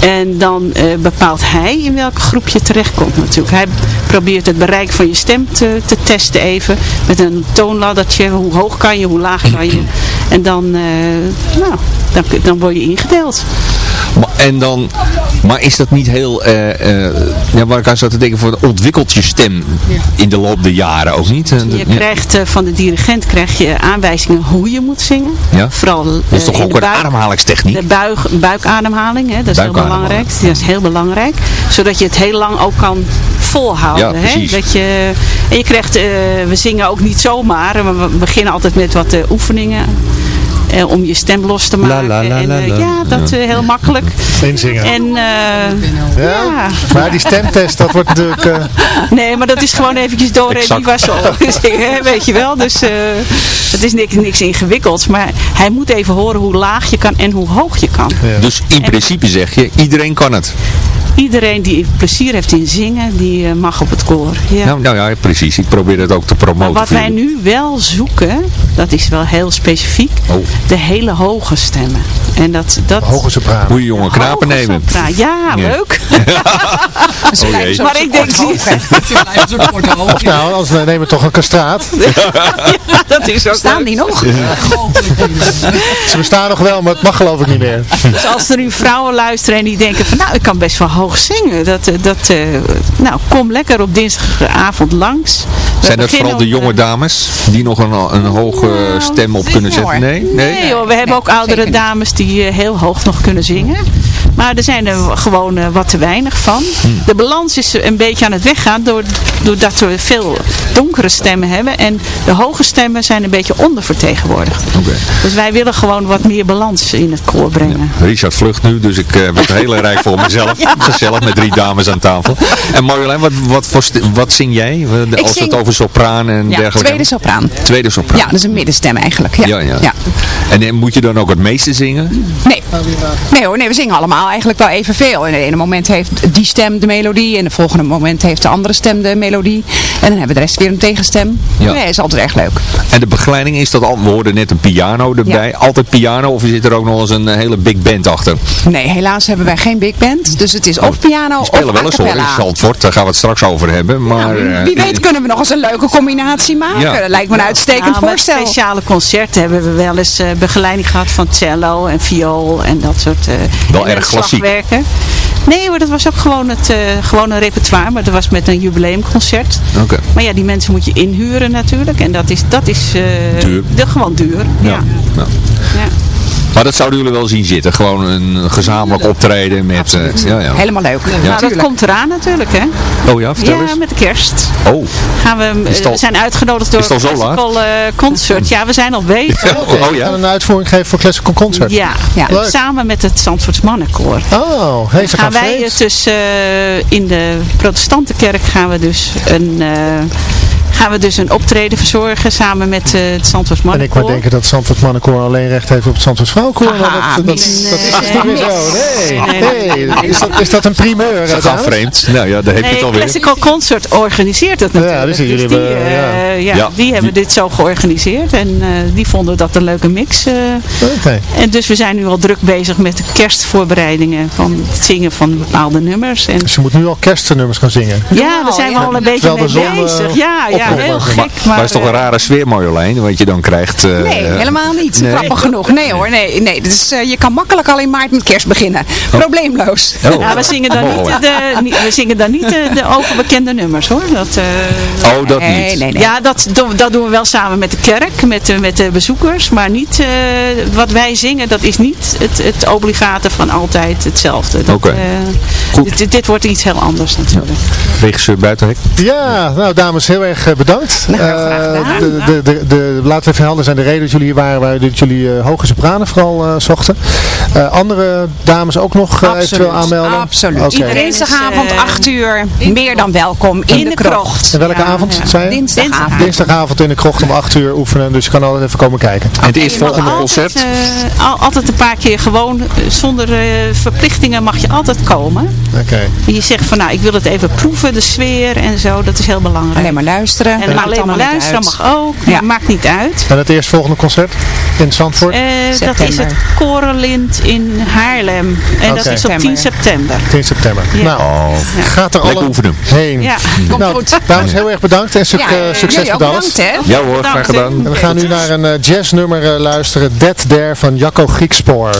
En dan eh, bepaalt hij in welke groep je terechtkomt natuurlijk. Hij probeert het bereik van je stem te, te testen even. Met een toonladdertje. Hoe hoog kan je, hoe laag kan je. En dan, eh, nou, dan, dan word je ingedeeld. En dan, maar is dat niet heel, eh, eh, ja, waar ik aan zat te denken, voor ontwikkelt je stem in de loop der jaren ook niet? Eh, Je ja. krijgt van de dirigent krijg je aanwijzingen hoe je moet zingen. Ja? Vooral Dat is toch ook de een buik. ademhalingstechniek? De buig, buikademhaling, hè, dat is heel belangrijk. Dat is heel belangrijk. Zodat je het heel lang ook kan volhouden. Ja, hè? Dat je, en je krijgt, we zingen ook niet zomaar. We we beginnen altijd met wat oefeningen. Eh, om je stem los te maken. la, la, en, la, eh, ja, dat eh, heel makkelijk. Inzingen. En eh, Ja? ja. Maar die stemtest, dat wordt natuurlijk... eh, Nee, maar dat is gewoon eventjes door Exact. die was al zingen, weet je wel. Dus eh, het is niks, niks ingewikkelds. Maar hij moet even horen hoe laag je kan en hoe hoog je kan. Dus in principe zeg je, iedereen kan het. Iedereen die plezier heeft in zingen, die eh, mag op het koor. Ja. Nou, nou ja, precies. Ik probeer het ook te maar promoten. wat wij nu wel zoeken, dat is wel heel specifiek, Oh. de hele hoge stemmen. En dat, dat, Hoge sopraan. Moet je jonge knapen nemen. sopraan. Ja, Ja. leuk. Oh jee. maar ik denk Of nou, als we nemen toch een kastraat. dat is ook Staan die nog? Ze bestaan nog wel, maar het mag geloof ik niet meer. Dus als er nu vrouwen luisteren en die denken van nou, ik kan best wel hoog zingen. Dat, eh, dat, eh, nou, kom lekker op dinsdagavond langs. We Zijn dat vooral de jonge eh, dames die nog een, een hoge stem op kunnen zetten? Nee? Nee? Nee hoor, we hebben ook oudere dames die heel hoog nog kunnen zingen. Maar er zijn er gewoon eh, wat te weinig van. Hmm. De balans is een beetje aan het weggaan door, doordat we veel donkere stemmen hebben. En de hoge stemmen zijn een beetje ondervertegenwoordigd. Oké. Dus wij willen gewoon wat meer balans in het koor brengen. Richard vlucht nu, dus ik uh, word heel rijk voor mezelf. Gezellig met drie dames aan tafel. En Marjolein, wat, wat, voor wat zing jij? Ik Als zing- het over sopraan en Ja, dergelijke tweede sopraan. Tweede sopraan. Ja, dat is een middenstem eigenlijk. Ja. Ja, ja. Ja. En eh, moet je dan ook het meeste zingen? Nee. nee hoor, nee, we zingen allemaal eigenlijk wel evenveel. In het ene moment heeft die stem de melodie. En in het volgende moment heeft de andere stem de melodie. En dan hebben we de rest weer een tegenstem. Ja. Nee, is altijd erg leuk. En de begeleiding is dat al, we hoorden net een piano erbij. Altijd piano of zit er ook nog eens een eh, hele big band achter? Nee, helaas hebben wij geen big band. Dus het is of piano Die of spelen wel eens hoor in. Zandvoort, daar gaan we het straks over hebben. Maar, eh, Wie weet kunnen we nog eens een leuke combinatie maken. Ja. Dat lijkt me een uitstekend Nou, met voorstel. speciale concerten hebben we wel eens eh, begeleiding gehad van cello en viool en dat soort eh Wel erg klassiek. slagwerken. Nee hoor, dat was ook gewoon het eh gewoon een repertoire, maar dat was met een jubileumconcert. Oké. Maar ja, die mensen moet je inhuren natuurlijk en dat is, dat is eh, Duur. De, gewoon duur. Ja. Ja. ja. Ja. Maar dat zouden jullie wel zien zitten. Gewoon een gezamenlijk optreden met... eh, ja, ja. Helemaal leuk. Nou, dat komt eraan natuurlijk hè. Oh ja, vertel Ja, eens. met de kerst. Oh, Gaan we, al- we zijn uitgenodigd door laat? Classical eh, Concert. Ja, we zijn al bezig. oh We gaan ja. een uitvoering geven voor Classical Concert. Ja, Ja. Samen met het Zandvoorts Mannenkoor. Oh, hey, ze gaan gaan wij dus eh, in de protestantenkerk gaan we dus een, eh, gaan we dus een optreden verzorgen samen met eh, het Zandvoorts En ik maar Mannenkoor. denken dat het Zandvoort Mannenkoor alleen recht heeft op het Zandvoort Vrouwenkoor. Maar dat, dat, mis. dat, dat is niet meer zo. Nee. Nee. nee. Is, dat, is dat een primeur? Gaan dames? vreemd. Nou ja, daar heb je het Nee, alweer. Classical Concert organiseert het natuurlijk. Ja, dus jullie die, hebben, eh, ja. ja, Ja, die hebben dit zo georganiseerd en eh, die vonden dat een leuke mix. eh. Oké. en dus we zijn nu al druk bezig met de kerstvoorbereidingen van het zingen van bepaalde nummers. En Dus je moet nu al kerstnummers gaan zingen. ja, daar zijn we ja. al een beetje mee bezig. Ja, ja opkomt. heel gek. Maar, Maar, maar het is toch een eh, rare sfeer Marjolein, wat je dan krijgt. eh, Nee, helemaal niet. nee? Grappig genoeg. Nee hoor, nee. nee. Dus, eh, je kan makkelijk al in maart met kerst beginnen. Probleemloos. Oh. Ja, we zingen dan Oh, niet, de, niet- we zingen dan niet de, de overbekende nummers hoor. Dat, eh, Oh, dat nee, niet. nee, nee. Ja, dat, doen- dat doen we wel samen met de kerk, met de, met de bezoekers. Maar niet, eh, wat wij zingen, dat is niet het, het obligate van altijd hetzelfde. Dat, Oké. eh, Goed. Dit, dit wordt iets heel anders natuurlijk. Regisseur Buitenhek. Ja, nou dames, heel erg bedankt. Nou, Eh, graag gedaan. de, de, de, de, laten we even helder zijn, de reden dat jullie hier waren, waren dat jullie eh, hoge sopranen vooral eh, zochten. Eh, andere dames ook nog eh, eventueel aanmelden? Absoluut. Oké. Iedereen Dinsdagavond is, eh, 8 uur. Meer dan welkom in, de krocht. En welke Ja, avond ja. zei je? Dinsdagavond. Dinsdagavond in de krocht om 8 uur oefenen, dus je kan altijd even komen kijken. En het eerstvolgende concert? eh, al- altijd een paar keer gewoon, eh, zonder eh, verplichtingen mag je altijd komen. Oké. En je zegt van nou, ik wil het even proeven, de sfeer en zo, dat is heel belangrijk. Alleen maar luisteren. En alleen maar luisteren mag ook, Ja. maakt niet uit. En het eerstvolgende concert in Zandvoort? Eh, dat is het Korenlint in Haarlem. En dat is op 10 september. 10 september. Ja. Nou, Oh, gaat er lekker alle oefenen. heen. Ja, Komt nou, goed. dames, heel erg bedankt en suc- Ja, eh, succes met alles. bedankt, hè? Ja hoor, graag gedaan. En we gaan nu naar een eh, jazznummer luisteren. Dead There van Jacco Griekspoor.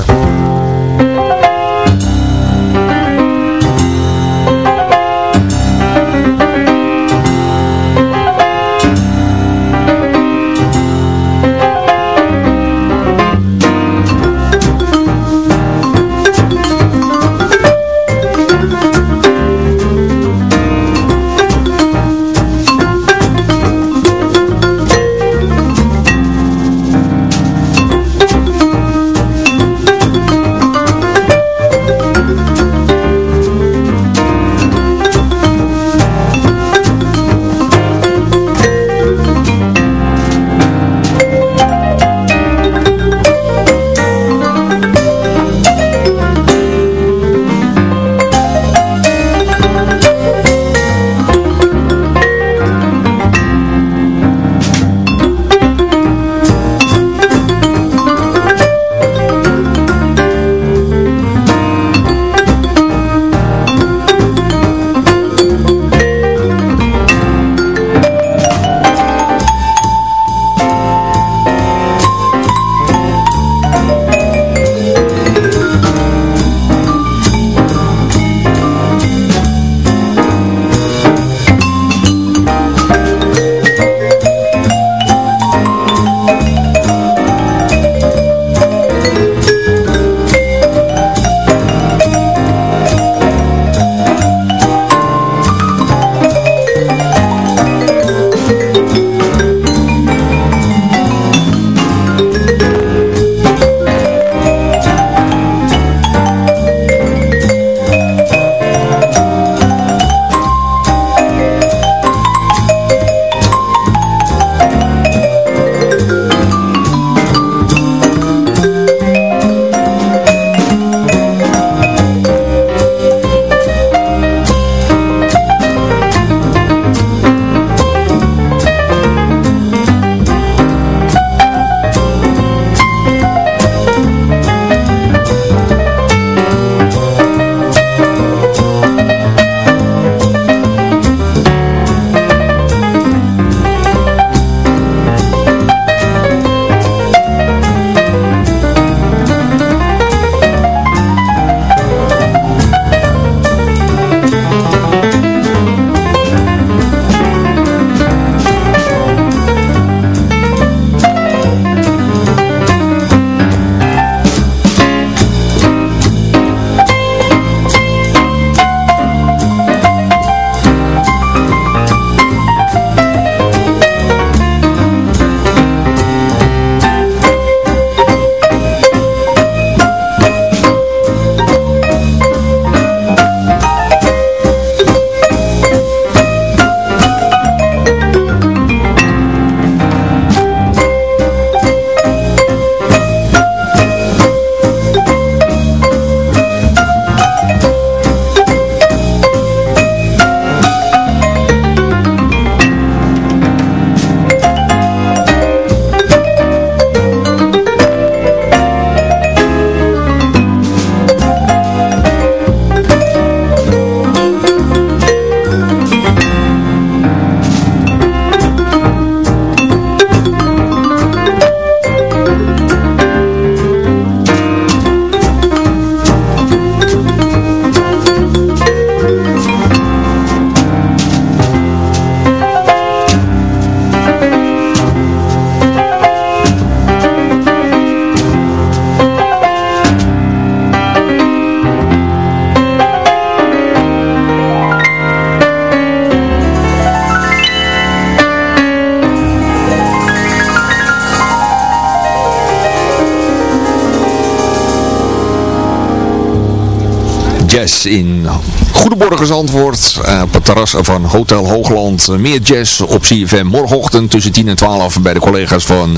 In Goedemorgen Antwoord. Uh, op het terras van Hotel Hoogland. meer jazz op CFM morgenochtend tussen 10 en 12 bij de collega's van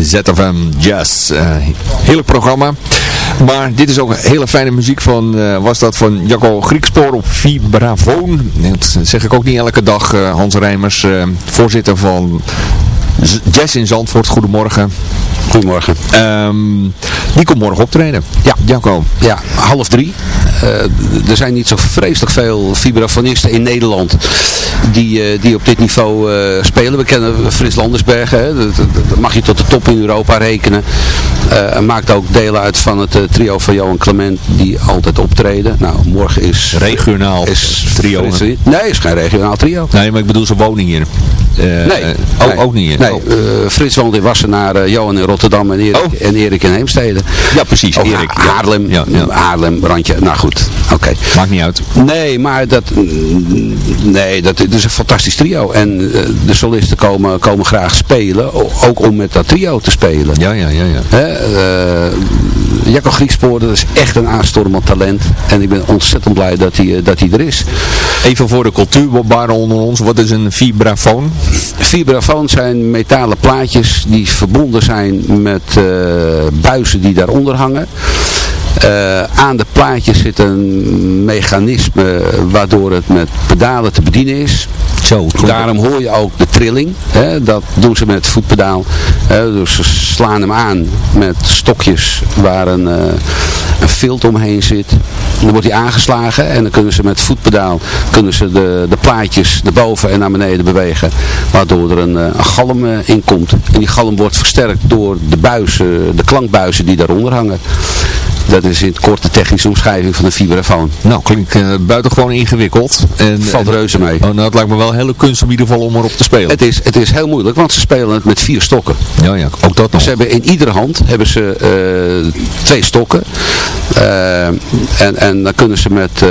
ZFM Jazz. heerlijk programma. Maar dit is ook hele fijne muziek van, was dat van Jacco Griekspoor op Vibravoon. Dat zeg ik ook niet elke dag. Hans Rijmers, voorzitter van Jazz in Zandvoort, goedemorgen. Goedemorgen. Um, die komt morgen optreden. Ja. Jacco. Ja, half drie. Uh, er zijn niet zo vreselijk veel vibrafonisten in Nederland die, uh, die op dit niveau uh, spelen. We kennen Frits Landersbergen, hè. Dat, dat, dat, mag je tot de top in Europa rekenen. en maakt ook deel uit van het trio van Johan Clement die altijd optreden. Nou, morgen is... Regionaal is trio? nee, is geen regionaal trio. Nee, maar ik bedoel zijn woning hier. Nee, nee. Ook, ook niet. Nee, oh. Frits woont in Wassenaar, Johan in Rotterdam en Erik, oh. en Erik in Heemstede. Ja, precies. Erik. Haarlem, ja, ja. Haarlem, randje. Nou goed, oké. Maakt niet uit. Nee, maar dat, nee, dat, dat is een fantastisch trio. En de solisten komen, komen graag spelen, ook om met dat trio te spelen. Ja, ja, ja. ja. Hè, Jacco Griekspoor, dat is echt een aanstormend talent. En ik ben ontzettend blij dat hij, dat hij er is. Even voor de cultuurbaren onder ons, wat is een vibrafoon? Vibrafoon zijn metalen plaatjes die verbonden zijn met uh, buizen die daaronder hangen. Uh, aan de plaatjes zit een mechanisme waardoor het met pedalen te bedienen is. Zo, Daarom hoor je ook de trilling. Hè, dat doen ze met het voetpedaal. Hè, dus ze slaan hem aan met stokjes waar een, uh, een filt omheen zit. Dan wordt hij aangeslagen en dan kunnen ze met het voetpedaal kunnen ze de, de plaatjes naar boven en naar beneden bewegen. Waardoor er een, een galm in komt. En die galm wordt versterkt door de buizen, de klankbuizen die daaronder hangen. Dat is in het korte technische omschrijving van een vibrafoon. Nou, klinkt uh, buitengewoon ingewikkeld. En, Valt reuze mee. Oh, nou, het lijkt me wel een hele kunst om in ieder geval om erop te spelen. Het is, het is heel moeilijk, want ze spelen het met vier stokken. Ja, ja, ook dat nog. Ze hebben in iedere hand hebben ze uh, twee stokken. Uh, en, en dan kunnen ze met...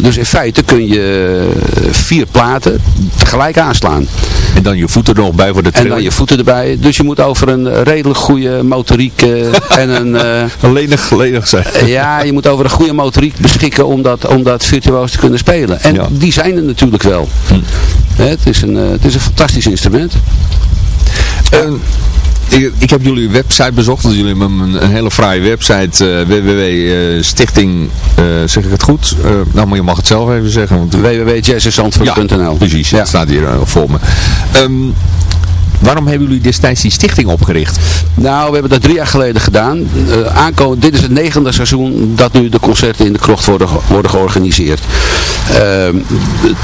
dus in feite kun je vier platen tegelijk aanslaan. En dan je voeten er nog bij voor de. En dan je voeten erbij. Dus je moet over een redelijk goede motoriek en een... een lenig, lenig zijn. ja, je moet over een goede motoriek beschikken om dat, om dat virtuoos te kunnen spelen. En ja. die zijn er natuurlijk wel. Hm. Het, is een, het is een fantastisch instrument. Uh, ik, ik, heb jullie website bezocht. Jullie hebben een, een hele fraaie website. Uh, www.stichting, uh, zeg ik het goed? Uh, nou, maar je mag het zelf even zeggen. www.jazzenzandvoort.nl ja, Precies, ja. dat staat hier voor me. Um, Waarom hebben jullie destijds die stichting opgericht? Nou, we hebben dat drie jaar geleden gedaan. Uh, aankomen, dit is het negende seizoen dat nu de concerten in de krocht worden, worden georganiseerd. Uh,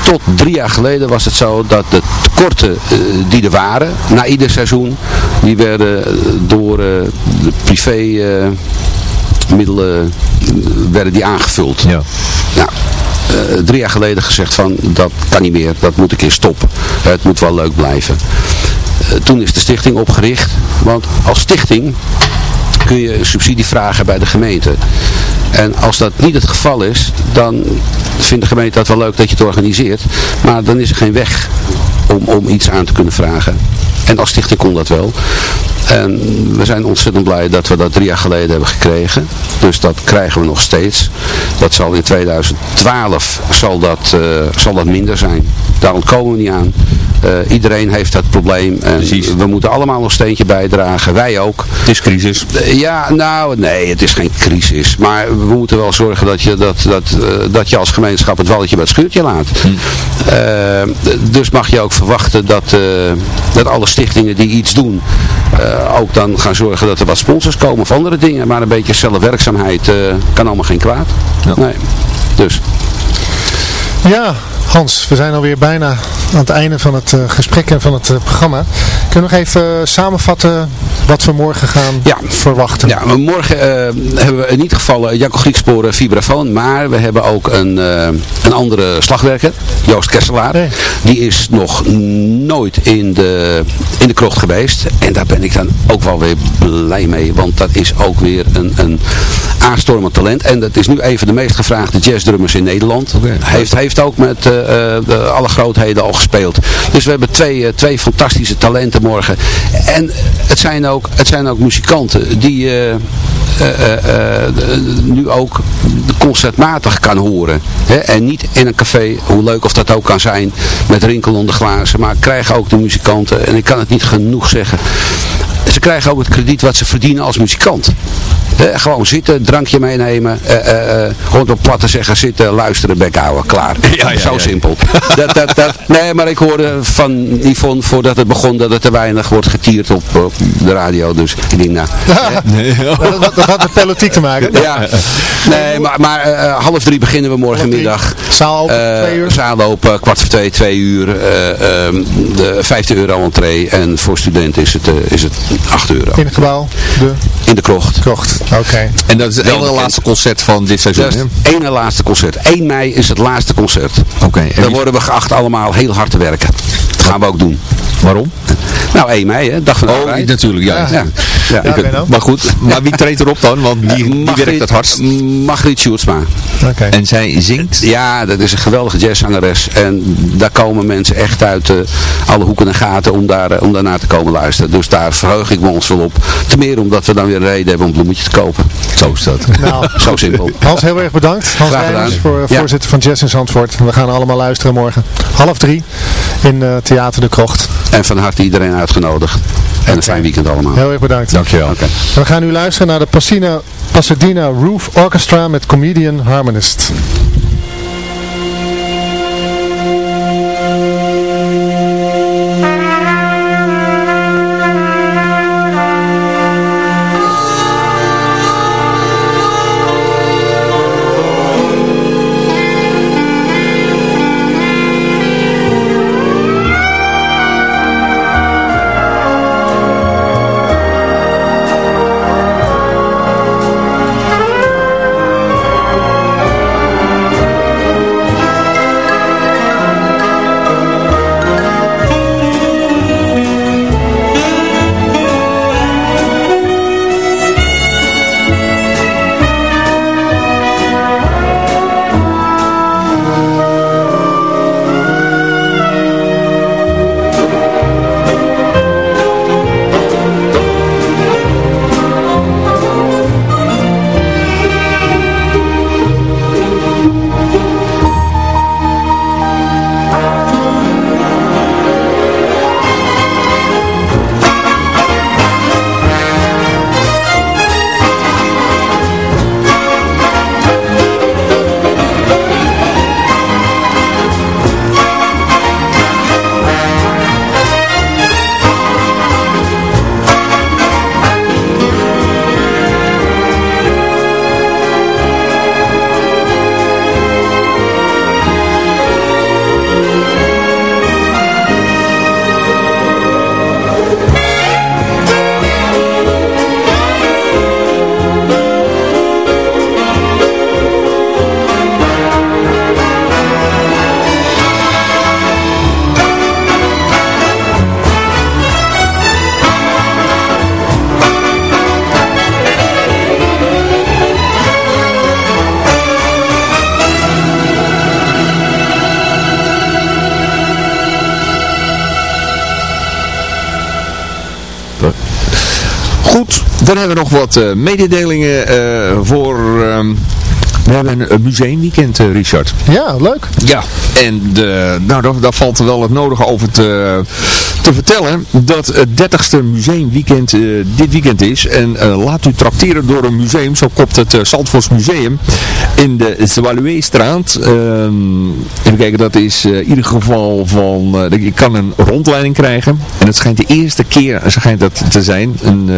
tot drie jaar geleden was het zo dat de tekorten uh, die er waren, na ieder seizoen, die werden door de privé middelen werden die aangevuld. Ja. Nou, uh, drie jaar geleden gezegd van dat kan niet meer, dat moet een keer stoppen. Het moet wel leuk blijven. Uh, toen is de stichting opgericht, want als stichting kun je subsidie vragen bij de gemeente. En als dat niet het geval is, dan vindt de gemeente dat wel leuk dat je het organiseert. Maar dan is er geen weg om, om iets aan te kunnen vragen. En als stichting kon dat wel. En we zijn ontzettend blij dat we dat drie jaar geleden hebben gekregen. Dus dat krijgen we nog steeds. Dat zal in 2012 zal dat, uh, zal dat minder zijn. Daar ontkomen we niet aan. Uh, iedereen heeft dat probleem. En Precies. we moeten allemaal een steentje bijdragen. Wij ook. Het is crisis. Uh, ja, nou, nee, het is geen crisis. Maar we moeten wel zorgen dat je, dat, dat, uh, dat je als gemeenschap het walletje bij het schuurtje laat. Hm. dus mag je ook verwachten dat, dat alle stichtingen die iets doen, ook dan gaan zorgen dat er wat sponsors komen of andere dingen. Maar een beetje zelfwerkzaamheid kan allemaal geen kwaad. Ja. Nee. Dus. Ja, Hans, we zijn alweer bijna aan het einde van het uh, gesprek en van het uh, programma. Kun je nog even uh, samenvatten wat we morgen gaan ja. verwachten? Ja, morgen hebben we in ieder geval Jacco Grieksporen vibrafoon, maar we hebben ook een, een andere slagwerker, Joost Kesselaar. Die is nog nooit in de, in de krocht geweest en daar ben ik dan ook wel weer blij mee, want dat is ook weer een, een aanstormend talent en dat is nu even de meest gevraagde jazzdrummers in Nederland. Okay. Heeft, heeft ook met de, alle grootheden al gespeeld. Dus we hebben twee, twee fantastische talenten morgen. En het zijn ook, het zijn ook muzikanten die... nu ook concertmatig kan horen. Hè? En niet in een café, hoe leuk of dat ook kan zijn, met rinkelende glazen. Maar krijgen ook de muzikanten, en ik kan het niet genoeg zeggen, ze krijgen ook het krediet wat ze verdienen als muzikant. Gewoon zitten, drankje meenemen, uh, uh, gewoon op plat te zeggen zitten, luisteren, bek houden, klaar. Ja, ja, Zo simpel. dat, dat, dat, nee, maar ik hoorde van Yvonne voordat het begon dat het te weinig wordt getierd op, op de radio, dus ik denk nou... nee, dat, dat, had met politiek te maken. ja, nee, maar, maar half drie beginnen we morgenmiddag. Zaal open, twee uur? Zaal open, kwart voor twee, twee uur, ehm, de 50 euro entree en voor studenten is het, is het 8 euro. In het gebouw? De... In de krocht. Krocht, oké. En dat is het ene laatste concert van dit seizoen, Dat het ene laatste concert. 1 mei is het laatste concert. Oké. Dan worden we geacht allemaal heel hard te werken. Dat gaan we ook doen. Waarom? Nou, 1 mei, hè, dag van de Oh, arbeid. natuurlijk, ja. Ja, ja. Ja, Benno. Maar goed, maar wie treedt erop dan? Want wie, wie werkt het hardst? Margriet Sjoerdsma. Oké. En zij zingt? Ja, dat is een geweldige jazzzangeres. En daar komen mensen echt uit eh, alle hoeken en gaten om, daar, eh, om daarnaar te komen luisteren. Dus daar verheug ik me ons wel op. Ten meer omdat we dan weer een reden hebben om bloemetjes te kopen. Zo is dat. Nou, Zo simpel. Hans, heel erg bedankt. Hans Graag gedaan. Rijmers, voor, Ja. voorzitter van Jazz in Zandvoort. We gaan allemaal luisteren morgen. Half drie in eh, Theater de Krocht. En van harte iedereen uitgenodigd. En een fijn weekend allemaal. Heel erg bedankt. Dankjewel. Oké. We gaan nu luisteren naar de Pasadena, Pasadena Roof Orchestra met Comedian Harmonist. Dan hebben we nog wat eh, mededelingen eh, voor... ehm, we hebben een museumweekend, eh, Richard. Ja, leuk. Ja, en de, nou, daar, daar valt wel het nodige over te, te vertellen. Dat het 30ste museumweekend eh, dit weekend is. En eh, laat u trakteren door een museum, zo kopt het uh, Museum. In de Zwaluweestraat. Ehm even kijken, dat is in ieder geval van... je kan een rondleiding krijgen. En het schijnt de eerste keer schijnt dat te zijn. Een,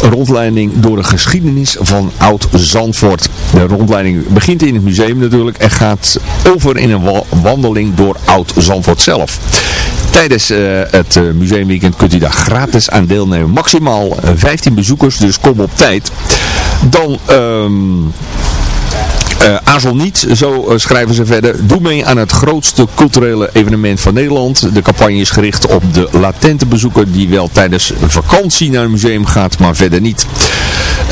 rondleiding door de geschiedenis van Oud-Zandvoort. De rondleiding begint in het museum natuurlijk. En gaat over in een wa- wandeling door Oud-Zandvoort zelf. Tijdens eh, het eh, museumweekend kunt u daar gratis aan deelnemen. Maximaal eh, 15 bezoekers, dus kom op tijd. Dan... ehm Uh, aarzel niet, zo uh, schrijven ze verder. Doe mee aan het grootste culturele evenement van Nederland. De campagne is gericht op de latente bezoeker die wel tijdens vakantie naar een museum gaat, maar verder niet.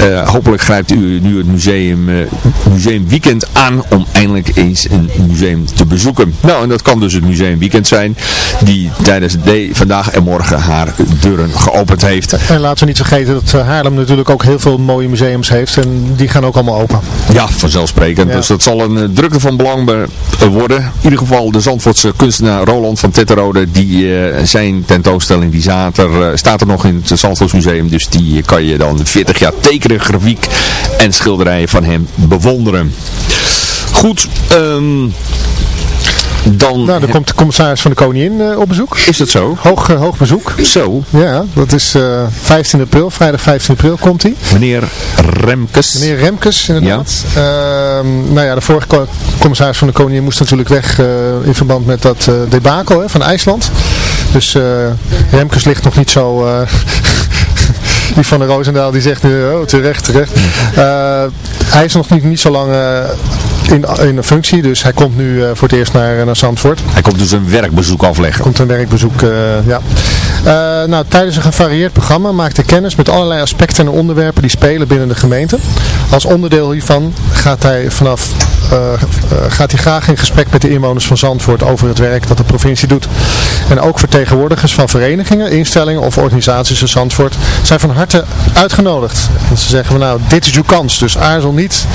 Uh, hopelijk grijpt u nu het museum, museumweekend aan om eindelijk eens een museum te bezoeken. Nou, en dat kan dus het museumweekend zijn die tijdens de, vandaag en morgen haar deuren geopend heeft. En laten we niet vergeten dat Haarlem natuurlijk ook heel veel mooie museums heeft en die gaan ook allemaal open. Ja, vanzelfsprekend. Ja. Dus dat zal een drukte van belang worden. In ieder geval de Zandvoortse kunstenaar Roland van Tetterode, die uh, zijn tentoonstelling die staat er, uh, staat er nog in het Zandvoortsmuseum. Dus die kan je dan 40 jaar tekenen, grafiek en schilderijen van hem bewonderen. Goed, um, dan... Nou, dan komt de commissaris van de Koningin uh, op bezoek. Is dat zo? Hoog, uh, hoog bezoek. Zo? Ja, dat is uh, 15 april, vrijdag 15 april komt hij. Meneer Remkes. Meneer Remkes, inderdaad. Ja. nou ja, de vorige commissaris van de Koningin moest natuurlijk weg in verband met dat debakel hè, van IJsland. Dus Remkes ligt nog niet zo... die van de Roosendaal die zegt nu, oh terecht, terecht. hij is nog niet, niet zo lang in, in een functie. Dus hij komt nu voor het eerst naar, naar Zandvoort. Hij komt dus een werkbezoek afleggen. Komt een werkbezoek, ja. Nou, tijdens een gevarieerd programma maakt hij kennis met allerlei aspecten en onderwerpen die spelen binnen de gemeente. Als onderdeel hiervan gaat hij vanaf gaat hij graag in gesprek met de inwoners van Zandvoort over het werk dat de provincie doet. En ook vertegenwoordigers van verenigingen, instellingen of organisaties in Zandvoort zijn van harte uitgenodigd. En ze zeggen van nou, dit is uw kans, dus aarzel niet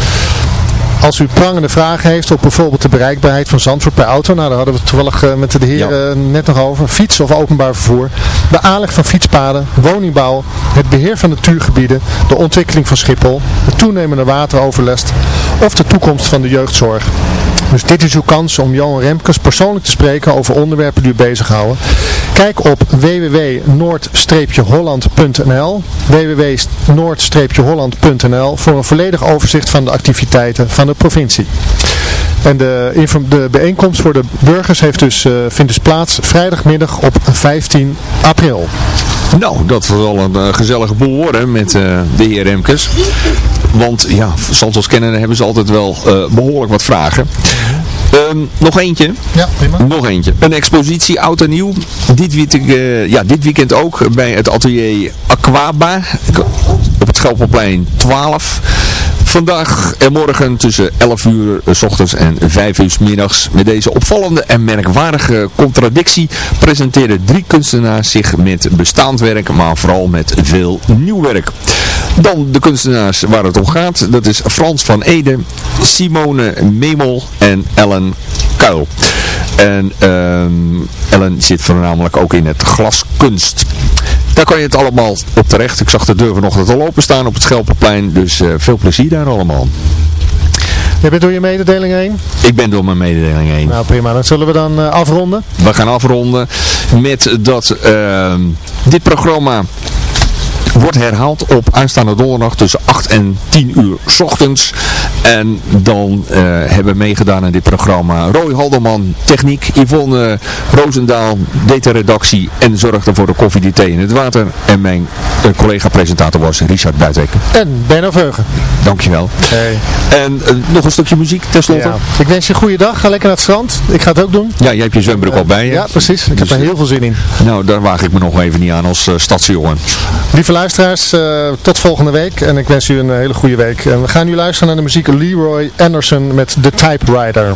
als u prangende vragen heeft op bijvoorbeeld de bereikbaarheid van Zandvoort per auto, nou daar hadden we het toevallig uh, met de heren ja. net nog over, fiets of openbaar vervoer, de aanleg van fietspaden, woningbouw, het beheer van natuurgebieden, de ontwikkeling van Schiphol, de toenemende wateroverlast of de toekomst van de jeugdzorg. Dus dit is uw kans om Johan Remkes persoonlijk te spreken over onderwerpen die u bezighouden. Kijk op www.noord-holland.nl www.noord-holland.nl voor een volledig overzicht van de activiteiten van de provincie. En de, de bijeenkomst voor de burgers heeft dus, uh, vindt dus plaats vrijdagmiddag op 15 april. Nou, dat zal een uh, gezellige boel worden met uh, de heer Remkes. Want ja, Santos kennen hebben ze altijd wel behoorlijk wat vragen. Um, nog eentje. Ja, prima. Nog eentje. Een expositie oud en nieuw. Dit weekend, ja, dit weekend ook bij het atelier Aquaba op het Schelpenplein 12. Vandaag en morgen tussen 11 uur s ochtends en 5 uur s middags. Met deze opvallende en merkwaardige contradictie presenteren drie kunstenaars zich met bestaand werk, maar vooral met veel nieuw werk. Dan de kunstenaars waar het om gaat. Dat is Frans van Ede, Simone Memel en Ellen Kuil. En um, Ellen zit voornamelijk ook in het glaskunst. Daar kan je het allemaal op terecht. Ik zag de deur vanochtend al openstaan op het Schelpenplein. Dus uh, veel plezier daar allemaal. Je bent door je mededeling heen? Ik ben door mijn mededeling heen. Nou prima, dan zullen we dan uh, afronden. We gaan afronden met dat uh, dit programma wordt herhaald op aanstaande donderdag tussen 8 en 10 uur s ochtends. En dan uh, hebben meegedaan in dit programma Roy Halderman, techniek, Yvonne uh, Roosendaal, deed de redactie en zorgde voor de koffie, die thee in het water. En mijn uh, collega-presentator was Richard Buitwek. En Benno Veugen. Dankjewel. Hey. En nog een stukje muziek tenslotte. Ja. Ik wens je een goede dag. Ga lekker naar het strand. Ik ga het ook doen. Ja, jij hebt je zwembroek al bij je. Ja, precies. Ik dus, heb er heel veel zin in. Nou, daar waag ik me nog even niet aan als stadsjongen. Lieve luisteraars, uh, tot volgende week en ik wens u een hele goede week. En we gaan nu luisteren naar de muziek Leroy Anderson met The Typewriter.